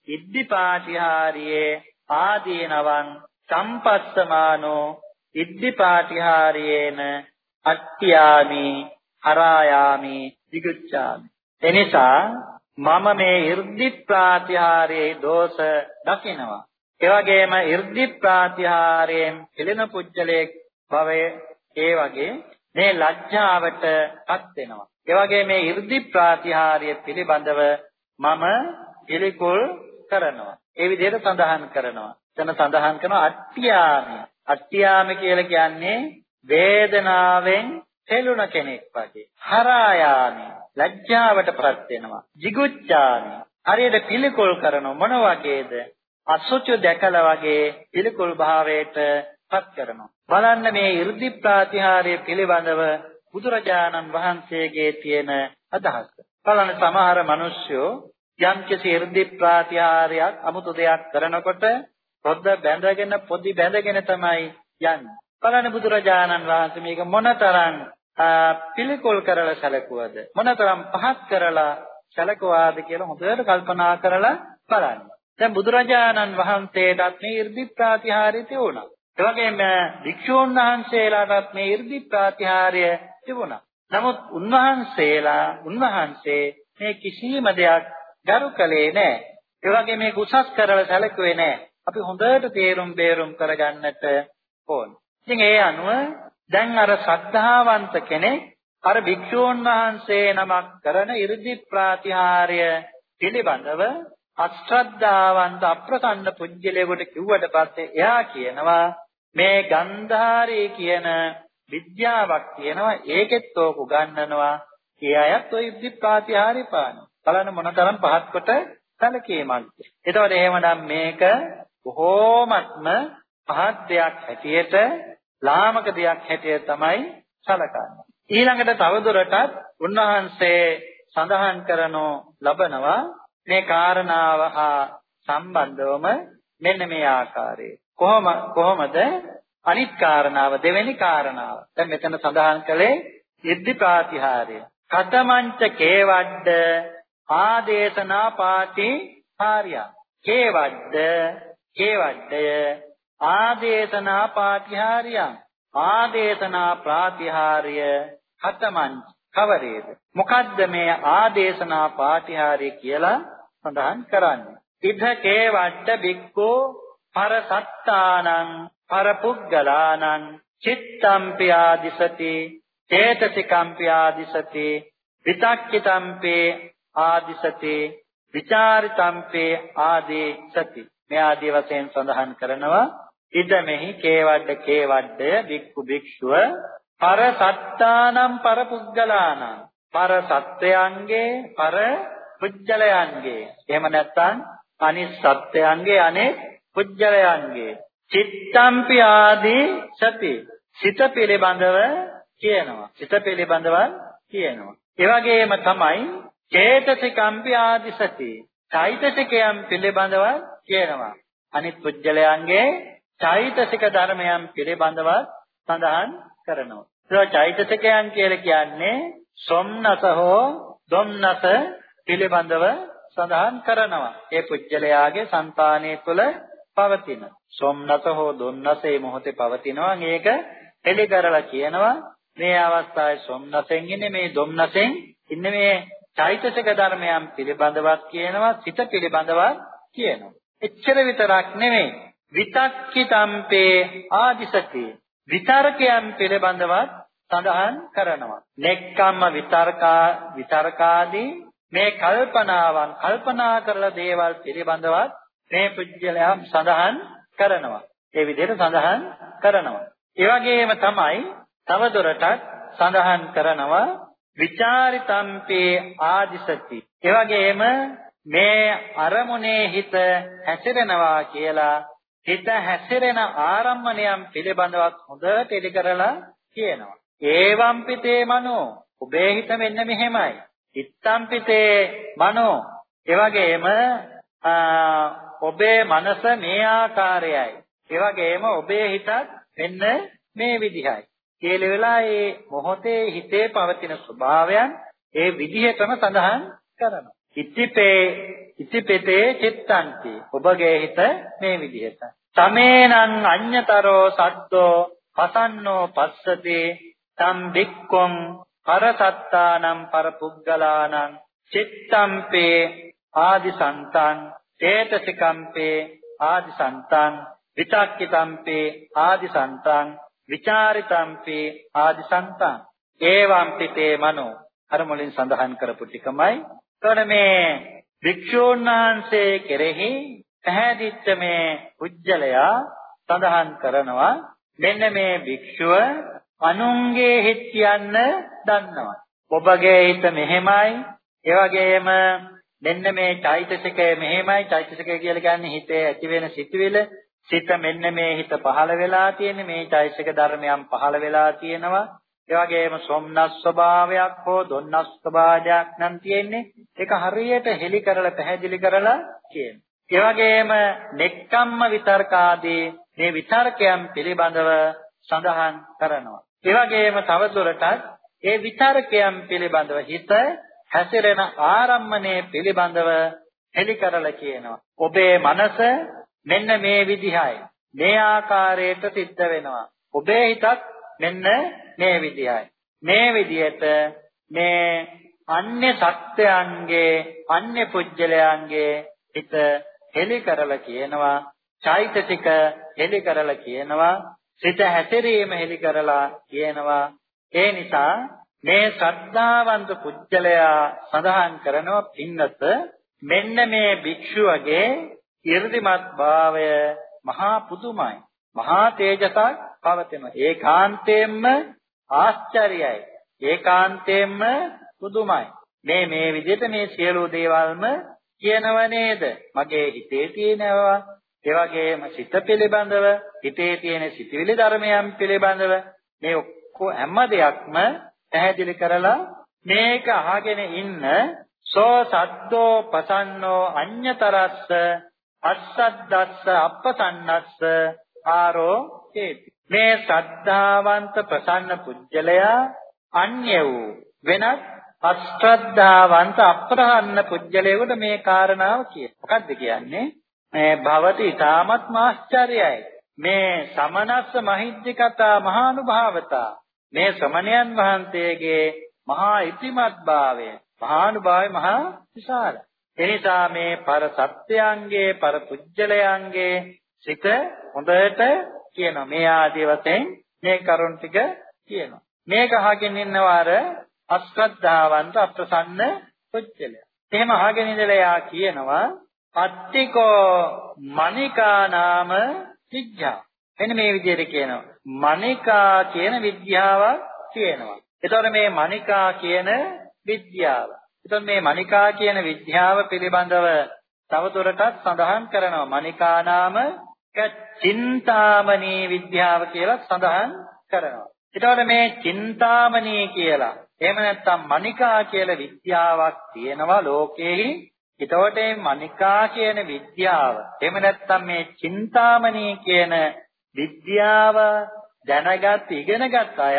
ඉද්ධිපාටිහාරියේ ආදීනවන් සම්පස්සමානෝ ඉද්ධිපාටිහාරියේන අට්ඨයාමි හරායාමි විගුච්ඡාමි. එනිසා මම මේ irdi ප්‍රාතිහාරයේ දෝෂ දකිනවා. ඒ වගේම irdi ප්‍රාතිහාරයෙන් පිළින පුජ්‍යලේ භවයේ ඒ වගේ මේ ලැජ්ජාවටපත් වෙනවා. ඒ වගේ මේ 이르දි ප්‍රාතිහාර්ය පිළිබඳව මම පිළිකුල් කරනවා. ඒ විදිහට සඳහන් කරනවා. එතන සඳහන් කරන අට්ඨියාමි. අට්ඨියාමි කියලා කියන්නේ වේදනාවෙන් තෙලුණ කෙනෙක් වගේ. හරායාමි. ලැජ්ජාවටපත් වෙනවා. jigucchාමි. හරියට පිළිකුල් කරන මොන වගේද? අසුචු දැකලා වගේ පිළිකුල් භාවයට පත් කරනවා. බලන්න මේ 이르දි ප්‍රාතිහාර්ය පිළිබඳව බුදුරජාණන් වහන්සේගේ තියෙන අදහස. බලන්න සමහර මිනිස්සු යම්කිසි 이르දි ප්‍රාතිහාර්යයක් 아무තු දෙයක් කරනකොට පොද බැඳගෙන පොදි බැඳගෙන තමයි යන්නේ. බලන්න බුදුරජාණන් වහන්සේ මේක මොනතරම් පිළිකුල් කරලා සැලකුවද මොනතරම් පහත් කරලා සැලකුවාද කියලා හොඳට කල්පනා කරලා බලන්න. දැන් බුදුරජාණන් වහන්සේටත් මේ 이르දි ප්‍රාතිහාර්ය තියුණා. එවැගේම වික්ෂූන් වහන්සේලාටත් මේ 이르දි ප්‍රාතිහාර්ය තිබුණා. නමුත් උන්වහන්සේලා උන්වහන්සේ මේ කිසිම දෙයක් ගරු කළේ නැහැ. ඒ වගේ මේ කුසස් කරලා සැලකුවේ නැහැ. අපි හොඳට තේරුම් බේරුම් කරගන්නට ඕන. ඉතින් ඒ අනුව දැන් අර සද්ධාවන්ත කෙනෙක් අර භික්ෂූන් වහන්සේ නමක් කරන 이르දි ප්‍රාතිහාර්ය පිළිබඳව අශ්‍රද්ධාවන්ත අප්‍රසන්න පුජ්‍යලයකට කිව්වට පස්සේ එයා කියනවා මේ ගන්ධාරී කියන විද්‍යාවක් තියෙනවා ඒකෙත් ඕක උගන්වනවා. ඒ අයත් ওই විද්‍යාපාතිහාරි පාන බලන්න මොනතරම් පහත් කොට සැලකීමක්ද? එතකොට එහෙමනම් මේක බොහෝමත්ම පහත් දෙයක් හැටියට ලාමක දෙයක් හැටියට තමයි සැලකන්නේ. ඊළඟට තවදුරටත් උන්වහන්සේ සඳහන් කරනු ලබනවා මේ කාරණාව හා සම්බන්ධවම මෙන්න මේ ආකාරයේ. කොහොම කොහොමද? අනිත් කාරණාව දෙවෙනි කාරණාව. දැන් මෙතන සඳහන් කළේ ඉද්ධි ප්‍රාතිහාර්ය. කතමංච කේවඩ්ඩ ආදේශනා පාටි හාරිය. කේවඩ්ඩ කේවඩ්ඩය ආදේශනා පාටිහාරියං ආදේශනා ප්‍රාතිහාර්ය කතමංච කවරේද? මොකද්ද මේ ආදේශනා පාටිහාර්ය කියලා? සඳහන් කරන්නේ. ඉද්ධ කේවඩ්ඩ බික්කෝ පර සත්තානං පර පුද්ගලානං චිත්තම්පි ආදිසති චේතසිකම්පි ආදිසති විතක්කිතම්පේ ආදිසති විචාරිතම්පේ ආදී සති මේ ආදී වශයෙන් සඳහන් කරනවා. ඉදමෙහි කේවඩ කේවඩය බික්කු භික්ෂුව පර සත්තානම් පර පුද්ගලානම් පර සත්වයන්ගේ පර පුජ්‍යලයන්ගේ එහෙම නැත්නම් අනිත් සත්වයන්ගේ අනේ පුජ්‍යලයන්ගේ චිත්තම්පි ආදී සති සිත පිළිබඳව කියනවා සිත පිළිබඳව කියනවා ඒ වගේම තමයි චේතසිකම්පි ආදිසති. චෛතසිකයන් පිළිබඳව කියනවා. අනිත් පුජ්‍යලයන්ගේ චෛතසික ධර්මයන් පිළිබඳව සඳහන් කරනවා. ඒ චෛතසිකයන් කියලා කියන්නේ සොම්නස හෝ ධම්නස පිළිබඳව සඳහන් කරනවා. ඒ පුජ්‍යලයාගේ సంతානයේ තුල පවතින. සොම්නස හෝ ධම්නස මේ මොහොතේ පවතිනවා. මේක එලි කරලා කියනවා මේ අවස්ථාවේ සොම්නසෙන් ඉන්නේ මේ ධම්නසෙන් ඉන්නේ මේ චෛතසික ධර්මයන් පිළිබඳවත් කියනවා සිත පිළිබඳවත් කියනවා. එච්චර විතරක් නෙමෙයි. විතක්කිතම්පේ ආදිසති. විතර්කයන් පිළිබඳවත් සඳහන් කරනවා. නෙක්කම්ම විතර්කා විතර්කාදී මේ කල්පනාවන් කල්පනා කරලා දේවල් පිළිබඳවත් මේ පුජ්‍යලයන් සඳහන් කරනවා. ඒ විදිහට සඳහන් කරනවා. ඒ වගේම තමයි තවදුරටත් සඳහන් කරනවා විචාරිතම්පේ ආදිසති. ඒ වගේම මේ අරමුණේ හිත හැසිරෙනවා කියලා හිත හැසිරෙන ආරම්මණයන් පිළිබඳවත් හොඳට එලි කරලා කියනවා. ඒවම් පිතේ මනෝ ඔබේ හිත මෙන්න මෙහෙමයි. ඉත්තම් පිතේ මනෝ ඒ වගේම ඔබේ මනස මේ ආකාරයයි. ඒ වගේම ඔබේ හිතත් මෙන්න මේ විදිහයි. කියලා වෙලා ඒ මොහොතේ හිතේ පවතින ස්වභාවයන් ඒ විදිහටම සඳහන් කරනවා. ඉතිපේ ඉතිපෙතේ චිත්තන්ති ඔබගේ හිත මේ විදිහට. තමේනං අඤ්‍යතරෝ සද්දෝ පසන්නෝ පස්සති තම් වික්කොම් පරසත්තානම් පරපුග්ගලානම් චිත්තම්පේ ආදිසන්තං චේතසිකම්පේ ආදිසන්තං විතක්කිතම්පේ ආදිසන්තං විචාරිතම්පි ආදිසන්තං ඒවම් පිටේ මනෝ අර මුලින් සඳහන් කරපු ටිකමයි. එතකොට මේ වික්ෂූන් වහන්සේ කෙරෙහි පැහැදිච්ච මේ උජ්ජලයා සඳහන් කරනවා මෙන්න මේ භික්ෂුව අනුන්ගේ හිත කියන්න දන්නවා. ඔබගේ හිත මෙහෙමයි. ඒ වගේම මෙන්න මේ චෛතසිකය මෙහෙමයි. චෛතසිකය කියලා කියන්නේ හිතේ ඇති වෙන සිතුවිල්ල සිත මෙන්න මේ හිත පහළ වෙලා තියෙන්නේ. මේ චෛතසික ධර්මයන් පහළ වෙලා තියෙනවා. ඒ වගේම සොම්නස් ස්වභාවයක් හෝ දොන්නස් ස්වභාවයක් නම් තියෙන්නේ. ඒක හරියට හෙලි කරලා පැහැදිලි කරලා කියනවා ඒ වගේම නෙක්කම්ම විතර්කාදී මේ විතර්කයන් පිළිබඳව සඳහන් කරනවා. ඒ වගේම තවදුරටත් ඒ විතර්කයන් පිළිබඳව හිත හැසිරෙන ආරම්මණය පිළිබඳව හෙලි කරලා කියනවා ඔබේ මනස මෙන්න මේ විදිහයි. මේ ආකාරයට සිද්ධ වෙනවා. ඔබේ හිතත් මෙන්න මේ විදිහයි. මේ විදිහට මේ අන්‍ය සත්‍යයන්ගේ අන්‍ය පුජ්‍යලයන්ගේ හිත හෙලි කරලා කියනවා චෛතසික හෙලි කරලා කියනවා සිත හැසිරීම හෙලි කරලා කියනවා ඒ නිසා මේ ශ්‍රද්ධාවන්ත පුජ්‍යලයා සඳහන් කරනවා පින්නත මෙන්න මේ භික්ෂුවගේ 이르දිමත් භාවය මහා පුදුමයි. මහා තේජසක් පවතින. ඒකාන්තයෙන්ම ආශ්චර්යයි. ඒකාන්තයෙන්ම පුදුමයි. මේ මේ විදිහට මේ සියලු දේවල්ම කියනව නේද? මගේ හිතේ තියෙනවා ඒ වගේම සිත පිළිබඳව හිතේ තියෙන සිතිවිලි ධර්මයන් පිළිබඳව මේ ඔක්කොම හැම දෙයක්ම පැහැදිලි කරලා මේක අහගෙන ඉන්න සෝ සද්දෝ පසන්නෝ අඤ්‍යතරස්ස අස්සද්දස්ස අපසන්නස්ස ආරෝ තේති මේ සද්ධාවන්ත ප්‍රසන්න පුජ්‍යලයා අන්‍ය වූ වෙනත් අශ්‍රද්ධාවන්ත අප්‍රහන්න පුජ්‍යලයට මේ කාරණාව කිය. මොකද්ද කියන්නේ? මේ භවති ඊටාත්ම ආශ්චර්යයි. මේ සමනස්ස මහිද්දිකතා මහානුභාවතා මේ ශ්‍රමණයන් වහන්සේගේ මහා ඉතිමත් භාවය මහානුභාවය මහා විශාල. එනිසා මේ පර සත්‍යයන්ගේ පර පුජ්‍යලයන්ගේ සිත හොඳට කියනවා. මේ ආදී වශයෙන් මේ කරුණ ටික කියනවා. මේක අහගෙන ඉන්නවා අර අශ්‍රද්ධාවන්ත අප්‍රසන්න පුජ්‍යලය. එහෙම අහගෙන ඉඳලා යා කියනවා අත්තිකෝ මනිකා නාම විද්‍යාව. එන්න මේ විදිහට කියනවා. මනිකා කියන විද්‍යාවක් තියෙනවා. එතකොට මේ මනිකා කියන විද්‍යාව. එතකොට මේ මනිකා කියන විද්‍යාව පිළිබඳව තවදුරටත් සඳහන් කරනවා. මනිකා නාම චින්තාමණී විද්‍යාව කියලා සඳහන් කරනවා. එතකොට මේ චින්තාමණී කියලා එහෙම නැත්නම් මනිකා කියලා විද්‍යාවක් තියෙනවා ලෝකෙහි. එතකොට මේ මනිකා කියන විද්‍යාව එහෙම නැත්නම් මේ චින්තාමණී කියන විද්‍යාව දැනගත් ඉගෙනගත් අය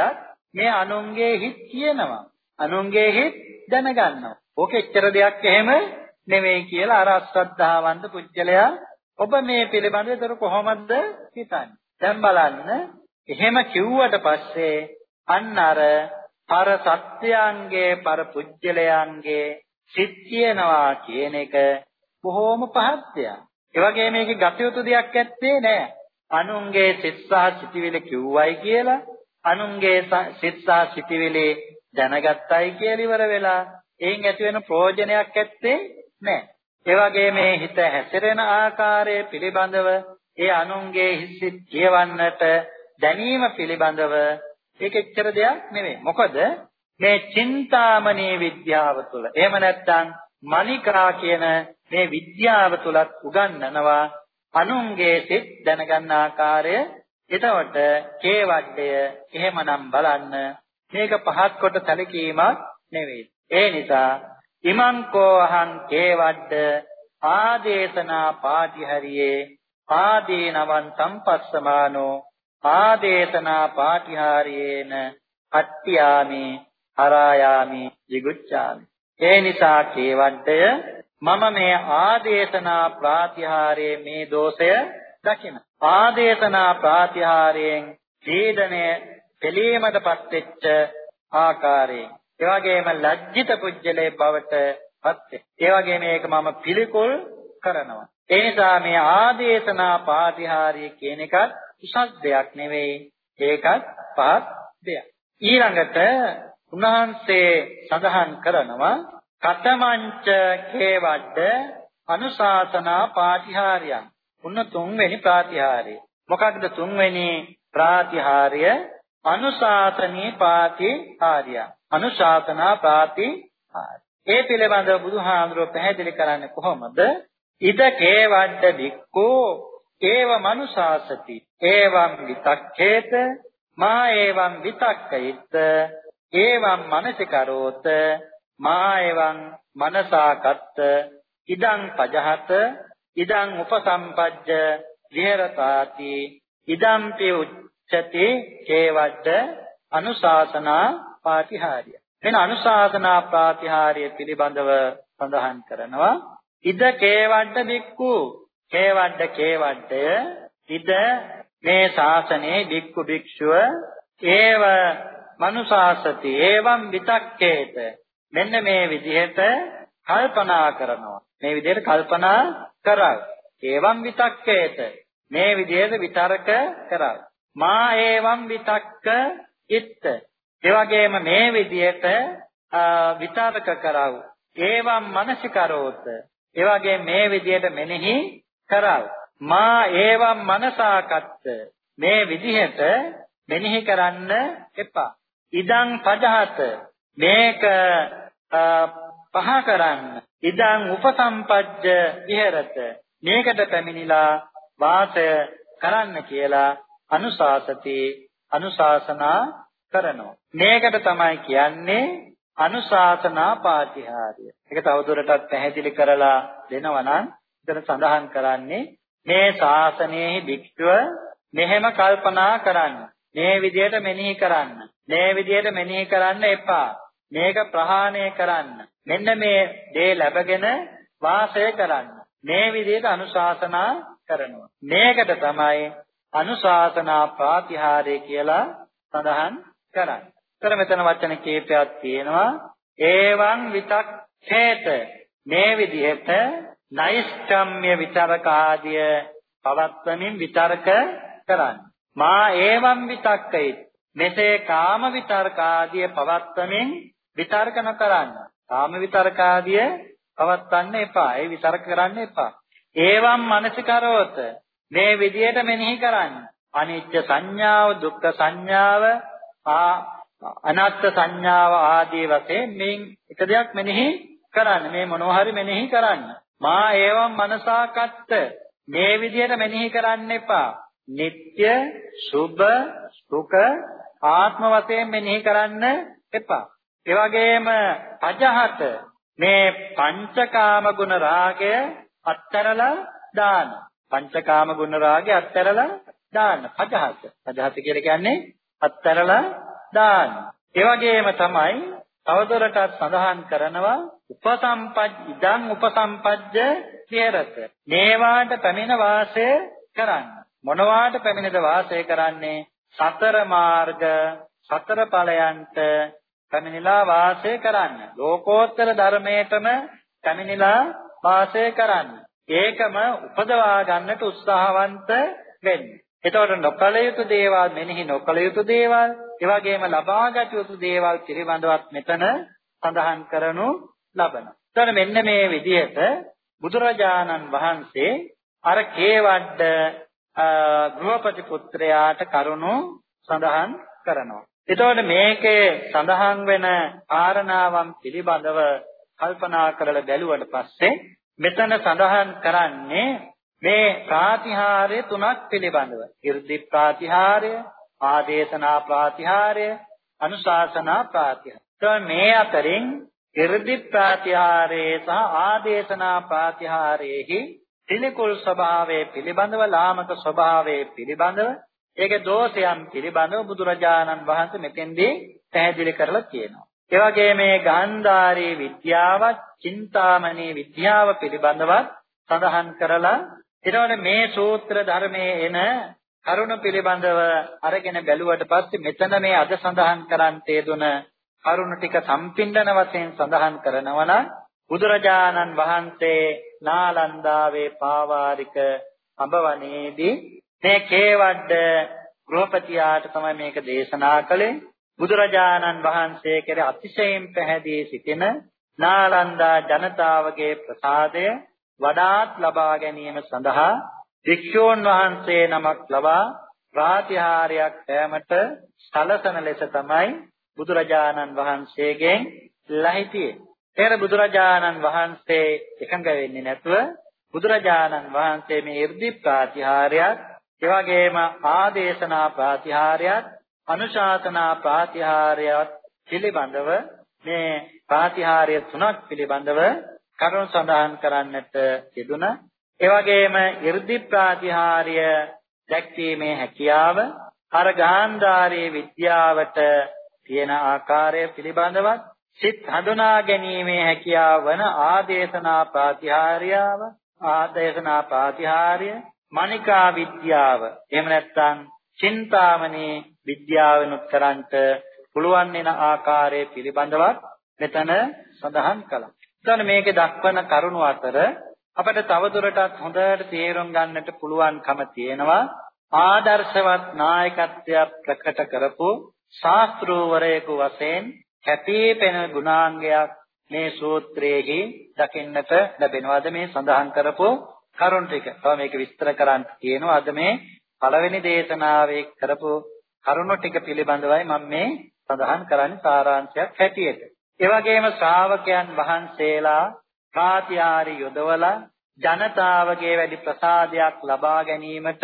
මේ අනුන්ගේ හිත් කියනවා. අනුන්ගේ හිත් දැනගන්නවා. ඕක එච්චර දෙයක් එහෙම නෙමෙයි කියලා අර අශ්‍රද්ධාවන්ත පුජ්‍යලයා ඔබ මේ පිළිබඳව ඒතර කොහොමද හිතන්නේ? දැන් බලන්න එහෙම කිව්වට පස්සේ අන්න අර පර සත්‍යයන්ගේ පර පුජ්‍යලයන්ගේ සිත් කියනවා කියන එක බොහෝම පහත් දෙයක්. ඒ වගේ මේකේ ගතියුතු දෙයක් ඇත්තේ නෑ. අනුන්ගේ සිත් සහ සිටිවිලි කිව්වයි කියලා අනුන්ගේ සිත් සහ සිටිවිලි දැනගත්තයි කියලා ඉවර වෙලා එයින් ඇති වෙන ප්‍රයෝජනයක් ඇත්තේ නෑ. ඒ වගේ මේ හිත හැසිරෙන ආකාරය පිළිබඳව ඒ අනුන්ගේ හිසිත කියවන්නට දැනීම පිළිබඳව ඒක එච්චර දෙයක් නෙමෙයි. මොකද මේ චින්තාමණී විද්‍යාව තුළ එහෙම නැත්නම් මනිකා කියන මේ විද්‍යාව තුලත් උගන්වනවා අනුන්ගේ සිත් දැනගන්න ආකාරය එතකොට කේවඩය එහෙමනම් බලන්න මේක පහත් කොට සැලකීමක් නෙවෙයි. ඒ නිසා ඉමං කෝ අහං කේවඩ ආදේශනා පාටිහරියේ ආදීනවන් සම්පස්සමානෝ ආදේශනා පාටිහාරියේන අට්ඨියාමි හරායාමි jigucchාමි ඒ නිසා කේවඩය මම මේ ආදේශනා ප්‍රාතිහාරයේ මේ දෝෂය දකින. ආදේශනා ප්‍රාතිහාරයෙන් පීඩණය පිළීමටපත් වෙච්ච ආකාරයෙන්. ඒ වගේම ලැජ්ජිත පුජ්‍යලේ බවට පත් ඒ වගේම මේක මම පිළිකුල් කරනවා. ඒ නිසා මේ ආදේශනා පාතිහාරිය කියන එකත් උසස් දෙයක් නෙවෙයි. ඒකත් පහත් දෙයක්. ඊළඟට උන්වහන්සේ සඳහන් කරනවා කතමංච කේවඩ අනුශාසනා පාටිහාරයන්. උන්න තුන්වෙනි ප්‍රාතිහාරය. මොකක්ද තුන්වෙනි ප්‍රාතිහාරය? අනුශාසනී පාටිහාරය. අනුශාසනා පාටිහාරය. ඒ පිළිබඳව බුදුහාමුදුරුවෝ පැහැදිලි කරන්නේ කොහොමද? ඉද කේවඩ දික්කෝ ඒව මනුසාසති. ඒවම් විතක්කේත මා ඒවම් විතක්කයිත ඒවම් මනසිකරෝත මා එවං මනසාකත්ත ඉදං පජහත ඉදං උපසම්පජ්ජ විහෙරතාති ඉදම්පි උච්චති කේවඩ අනුශාසනා පාටිහාරිය. වෙන අනුශාසනා ප්‍රාතිහාර්ය පිළිබඳව සඳහන් කරනවා. ඉද කේවඩ බික්කු කේවඩ කේවඩය ඉද මේ ශාසනයේ බික්කු භික්ෂුව? ඒව මනුසාසති ඒවම් විතක්කේත. මෙන්න මේ විදිහට කල්පනා කරනවා. මේ විදිහට කල්පනා කරා. ඒවම් විතක්කේත මේ විදිහට විතරක කරා. මා ඒවම් විතක්ක ඉත්ත. ඒ වගේම මේ විදිහට විතරක කරව. ඒවම් මනසිකරෝත. ඒ වගේ මේ විදිහට මෙනෙහි කරව. මා ඒවම් මනසාකත්ත. මේ විදිහට මෙනෙහි කරන්න එපා. ඉදං පජහත මේක පහ කරන්න ඉදං උපසම්පජ්ජ විහෙරත මේකට පැමිණිලා වාසය කරන්න කියලා අනුශාසති අනුශාසනා කරනවා. මේකට තමයි කියන්නේ අනුශාසනා පාටිහාරය. ඒක තවදුරටත් පැහැදිලි කරලා දෙනවා නම් එතන සඳහන් කරන්නේ මේ ශාසනයේ භික්ෂුව මෙහෙම කල්පනා කරන්න. මේ විදිහට මෙනෙහි කරන්න. මේ විදිහට මෙනෙහි කරන්න එපා. මේක ප්‍රහාණය කරන්න. මෙන්න මේ දේ ලැබගෙන වාසය කරන්න. මේ විදිහට අනුශාසනා කරනවා. මේකට තමයි අනුශාසනා ප්‍රාතිහාර්ය කියලා සඳහන් කරන්නේ. ତර මෙතන වචන කීපයක් තියෙනවා. ඒවං විතක්ඛේත මේ විදිහට නෛෂ්ක්‍රම්‍ය විතරක ආදිය පවත්වමින් විතර්ක කරන්න. මා ඒවං විතක්කයි මෙසේ කාම විතර්ක ආදිය පවත්වමින් විතර්ක නොකරන්න. කාම විතර්ක ආදිය පවත්වන්න එපා. ඒ විතර්ක කරන්න එපා. ඒවම් මනසිකරවත මේ විදියට මෙනෙහි කරන්න. අනිත්‍ය සංඥාව, දුක්ඛ සංඥාව, අනාත්ම සංඥාව ආදී වශයෙන් මේ එක දෙයක් මෙනෙහි කරන්න. මේ මොනවා හරි මෙනෙහි කරන්න. මා ඒවම් මනසාකත්ත මේ විදියට මෙනෙහි කරන්න එපා. නিত্য, සුභ, සුඛ, ආත්ම වශයෙන් මෙනෙහි කරන්න එපා. ඒ වගේම අජහත මේ පංචකාම ගුණ රාගය අත්තරලා දාන. පංචකාම ගුණ රාගය අත්තරලා දාන. අජහත. අජහත කියලා කියන්නේ අත්තරලා දාන. ඒ වගේම තමයි තවදුරටත් සඳහන් කරනවා උපසම්පජ් ඉදං උපසම්පජ්ජ විහෙරත. මේවාට පැමිණ වාසය කරන්න. මොනවාට පැමිණද වාසය කරන්නේ? සතර මාර්ග සතර ඵලයන්ට පැමිණිලා වාසය කරන්න. ලෝකෝත්තර ධර්මයටම පැමිණිලා වාසය කරන්න. ඒකම උපදවා ගන්නට උත්සාහවන්ත වෙන්න. එතකොට නොකල යුතු දේවල් මෙනෙහි නොකල යුතු දේවල්, ඒ වගේම ලබාගත යුතු දේවල් පිළිබඳවත් මෙතන සඳහන් කරනු ලබනවා. එතකොට මෙන්න මේ විදිහට බුදුරජාණන් වහන්සේ අර කේවඩ ගෘහපති පුත්‍රයාට කරුණු සඳහන් කරනවා. එතකොට මේකේ සඳහන් වෙන කාරණාවන් පිළිබඳව කල්පනා කරලා බැලුවට පස්සේ මෙතන සඳහන් කරන්නේ මේ ප්‍රාතිහාර්ය තුනක් පිළිබඳව. irdi ප්‍රාතිහාර්ය, ආදේශනා ප්‍රාතිහාර්ය, අනුශාසනා ප්‍රාතිහාර්ය. මේ අතරින් irdi ප්‍රාතිහාර්යයේ සහ ආදේශනා ප්‍රාතිහාර්යෙහි තිලිකුල් ස්වභාවයේ පිළිබඳව ලාමක ස්වභාවයේ පිළිබඳව ඒකේ දෝෂයන් පිළිබඳව බුදුරජාණන් වහන්සේ මෙතෙන්දී පැහැදිලි කරලා තියෙනවා. ඒ වගේ මේ ගාන්ධාරී විද්‍යාවත්, චින්තාමණී විද්‍යාව පිළිබඳවත් සඳහන් කරලා ඊළඟ මේ සූත්‍ර ධර්මයේ එන කරුණ පිළිබඳව අරගෙන බැලුවට පස්සේ මෙතන මේ අද සඳහන් කරන්තේ දුන කරුණ ටික සම්පින්දන වශයෙන් සඳහන් කරනවා නම් බුදුරජාණන් වහන්සේ නාලන්දාවේ පාවාරික අඹවනේදී මේ කේවඩ ගෘහපතියාට තමයි මේක දේශනා කළේ බුදුරජාණන් වහන්සේ කෙරෙහි අතිශයින් පැහැදී සිටින නාලන්දා ජනතාවගේ ප්‍රසාදය වඩාත් ලබා ගැනීම සඳහා වික්ෂෝන් වහන්සේ නමක් ලබා ප්‍රාතිහාරයක් පෑමට සලසන ලෙස තමයි බුදුරජාණන් වහන්සේගෙන් ලහිතියේ. ඒතර බුදුරජාණන් වහන්සේ එකඟ වෙන්නේ නැතුව බුදුරජාණන් වහන්සේ මේ 이르දි ප්‍රාතිහාරයක් ඒ වගේම ආදේශනා ප්‍රාතිහාර්යයත් අනුශාසනා ප්‍රාතිහාර්යයත් පිළිබඳව මේ ප්‍රාතිහාර්ය තුනක් පිළිබඳව කරුණු සඳහන් කරන්නට යෙදුන. ඒ වගේම 이르දි ප්‍රාතිහාර්ය දැක්වීමේ හැකියාව අර ගාන්ධාරයේ විද්‍යාවට තියෙන ආකාරය පිළිබඳවත් සිත් හඳුනා ගැනීමේ හැකියාව වන ආදේශනා ප්‍රාතිහාර්යාව ආදේශනා ප්‍රාතිහාර්ය මනිකා විද්‍යාව එහෙම නැත්නම් චින්තාමණී විද්‍යාවෙනුත් කරන්ට පුළුවන් වෙන ආකාරයේ පිළිබඳවත් මෙතන සඳහන් කළා. එතන මේකේ දක්වන කරුණු අතර අපිට තවදුරටත් හොඳට තේරුම් ගන්නට පුළුවන්කම තියෙනවා ආදර්ශවත් නායකත්වයක් ප්‍රකට කරපු ශාස්ත්‍රූවරයෙකු වශයෙන් කැපී පෙනෙන ගුණාංගයක් මේ සූත්‍රයේහි දකින්නට ලැබෙනවාද මේ සඳහන් කරපු කරුණ ටික. තව මේක විස්තර කරන්න තියෙනවා. අද මේ පළවෙනි දේශනාවේ කරපු කරුණ ටික පිළිබඳවයි මම මේ සඳහන් කරන්නේ සාරාංශයක් හැටියට. ඒ වගේම ශ්‍රාවකයන් වහන්සේලා ප්‍රාතිහාරි යොදවලා ජනතාවගේ වැඩි ප්‍රසාදයක් ලබා ගැනීමට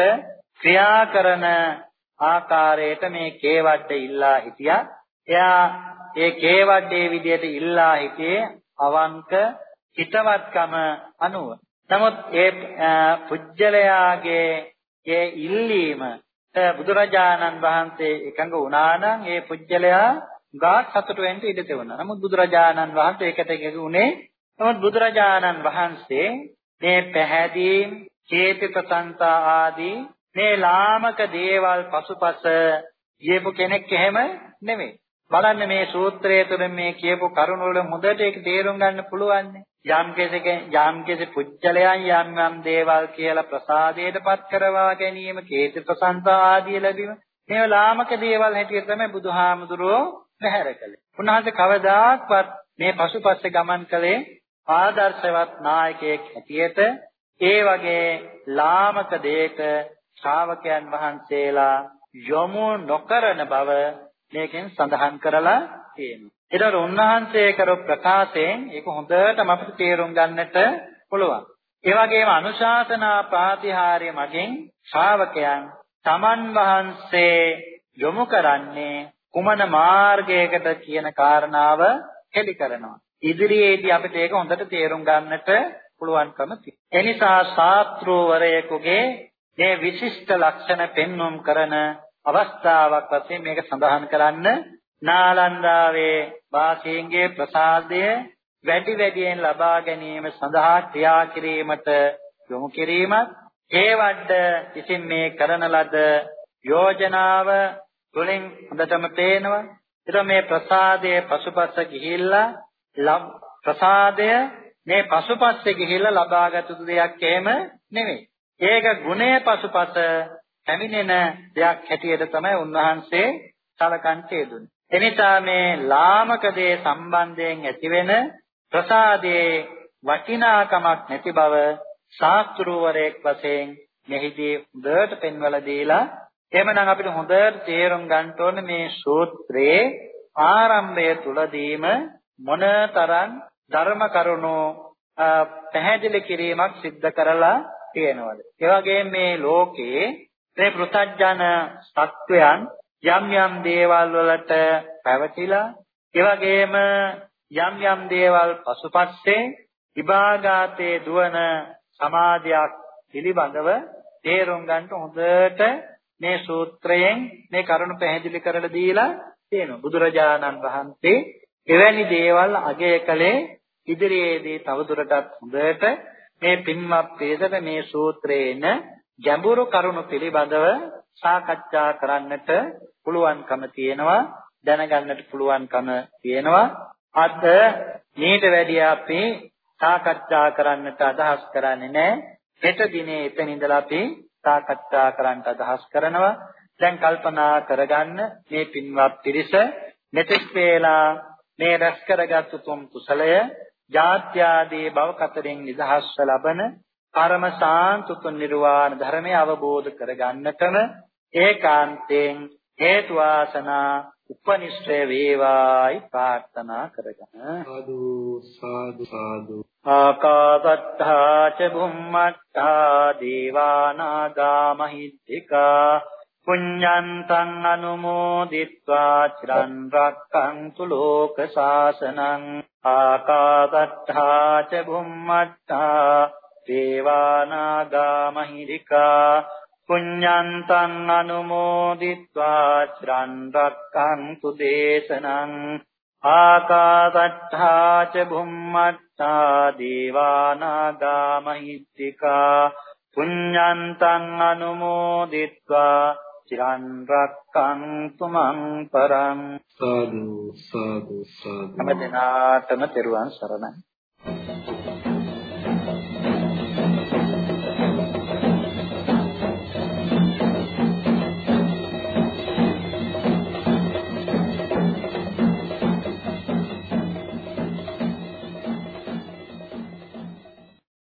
ක්‍රියා කරන ආකාරයට මේ කේවඩ ඉල්ලා හිටියා. එයා ඒ කේවඩේ විදියට ඉල්ලා හිටියේ අවංක හිතවත්කම අනුව. නමුත් ඒ පුජ්‍යලයාගේ ඒ ඉල්ලීම බුදුරජාණන් වහන්සේ එකඟ වුණා නම් ඒ පුජ්‍යලයා ගාත් සතුට වෙන්න ඉඩ තිබුණා. නමුත් බුදුරජාණන් වහන්සේ ඒකට එකඟ වුණේ නමුත් බුදුරජාණන් වහන්සේ මේ පැහැදීම්, චේති ප්‍රසංසා ආදී මේ ලාමක දේවල් පසුපස කියපු කෙනෙක් එහෙම නෙමෙයි. බලන්න මේ සූත්‍රය තුළින් මේ කියපු කරුණ වල හොඳට ඒක තේරුම් ගන්න පුළුවන්. යම් කෙසේක යම් කෙසේ පුජ්‍යලයන් යම් යම් දේවල් කියලා ප්‍රසාදයටපත් කරවා ගැනීම, කේත ප්‍රසංසා ආදී ලැබීම මේ ලාමක දේවල් හැටියට තමයි බුදුහාමුදුරුවෝ පැහැර කළේ. උන්වහන්සේ කවදාක්වත් මේ පසුපස්සේ ගමන් කළේ ආදර්ශවත් නායකයෙක් හැටියට ඒ වගේ ලාමක දෙයක ශ්‍රාවකයන් වහන්සේලා යොමු නොකරන බව මේකෙන් සඳහන් කරලා තියෙනවා. ඒතර උන්වහන්සේ කරපු ප්‍රකාශයෙන් ඒක හොඳටම අපිට තේරුම් ගන්නට පුළුවන්. ඒ වගේම අනුශාසනා ප්‍රාතිහාර්ය මගින් ශ්‍රාවකයන් තමන් වහන්සේ යොමු කරන්නේ කුමන මාර්ගයකට කියන කාරණාව හෙළි කරනවා. ඉදිරියේදී අපිට ඒක හොඳට තේරුම් ගන්නට පුළුවන්කම තියෙනවා. එනිසා ශාස්ත්‍රවරයෙකුගේ මේ විශිෂ්ට ලක්ෂණ පෙන්වුම් කරන අවස්ථාවක් වශයෙන් මේක සඳහන් කරන්න නාලන්දාවේ වාසීන්ගේ ප්‍රසාදය වැඩි වැඩියෙන් ලබා ගැනීම සඳහා ක්‍රියා කිරීමට යොමු කිරීමත් ඒ වඩ විසින් මේ කරන ලද යෝජනාව තුළින් හොඳටම පේනවා. ඒතර මේ ප්‍රසාදයේ පසුපස ගිහිල්ලා ප්‍රසාදය මේ පසුපස්සේ ගිහිල්ලා ලබාගත් දෙයක් එහෙම නෙමෙයි. ඒක ගුණය පසුපස පැමිණෙන දෙයක් හැටියට තමයි උන්වහන්සේ සලකන්ට යෙදුනේ. එනිසා මේ ලාමක දේ සම්බන්ධයෙන් ඇතිවෙන ප්‍රසාදයේ වටිනාකමක් නැති බව ශාස්ත්‍රූවරයෙක් වශයෙන් මෙහිදී හොඳට පෙන්වලා දීලා එහෙමනම් අපිට හොඳට තේරුම් ගන්න ඕනේ මේ සූත්‍රයේ ආරම්භය තුලදීම මොනතරම් ධර්ම කරුණෝ පැහැදිලි කිරීමක් සිද්ධ කරලා තියෙනවද? ඒ වගේම මේ ලෝකේ මේ පෘථජන සත්වයන් යම් යම් දේවල් වලට පැවතිලා ඒ වගේම යම් යම් දේවල් පසුපස්සේ විභාගාතේ දුවන සමාධියක් පිළිබඳව තේරුම් ගන්න හොඳට මේ සූත්‍රයෙන් මේ කරුණ පැහැදිලි කරලා දීලා තියෙනවා. බුදුරජාණන් වහන්සේ එවැනි දේවල් අගය කළේ ඉදිරියේදී තවදුරටත් හොඳට මේ පින්වත් පිරිසට මේ සූත්‍රයේන ගැඹුරු කරුණු පිළිබඳව සාකච්ඡා කරන්නට පුළුවන්කම තියෙනවා දැනගන්නට පුළුවන්කම තියෙනවා. අද මේට වැඩිය අපි සාකච්ඡා කරන්නට අදහස් කරන්නේ නැහැ. හෙට දිනේ එතන ඉඳලා අපි සාකච්ඡා කරන්නට අදහස් කරනවා. දැන් කල්පනා කරගන්න මේ පින්වත් පිරිස මෙතෙක් වේලා මේ රැස් කරගත් උතුම් කුසලය ජාත්‍යාදී භව කතරෙන් නිදහස්ව ලබන පරම සාන්තුතු නිර්වාණ ධර්මය අවබෝධ කරගන්නටම ඒකාන්තයෙන් හේතු වාසනා උපනිශ්‍රේ වේවායි ප්‍රාර්ථනා කරගන්න සාදු සාදු සාදු. ආකාසත්තා ච බුම්මත්තා දීවානාගා මහිද්దికා පුඤ්ඤන්තං අනුමෝදිත්වා චිරන් රක්ඛන්තු ලෝක සාසනං ආකාසත්තා ච බුම්මත්තා දේවානාගා මහිරිකා පුඤ්ඤන්තං අනුමෝදිත්වා චිරන් රක්ඛන්තු දේශනං ආකාසත්තා ච බුම්මත්තා දේවානාගා මහිත්‍තිකා පුඤ්ඤන්තං අනුමෝදිත්වා චිරන් රක්ඛන්තු මං පරං සාදු සාදු සාදු හැම දිනාටම තෙරුවන් සරණයි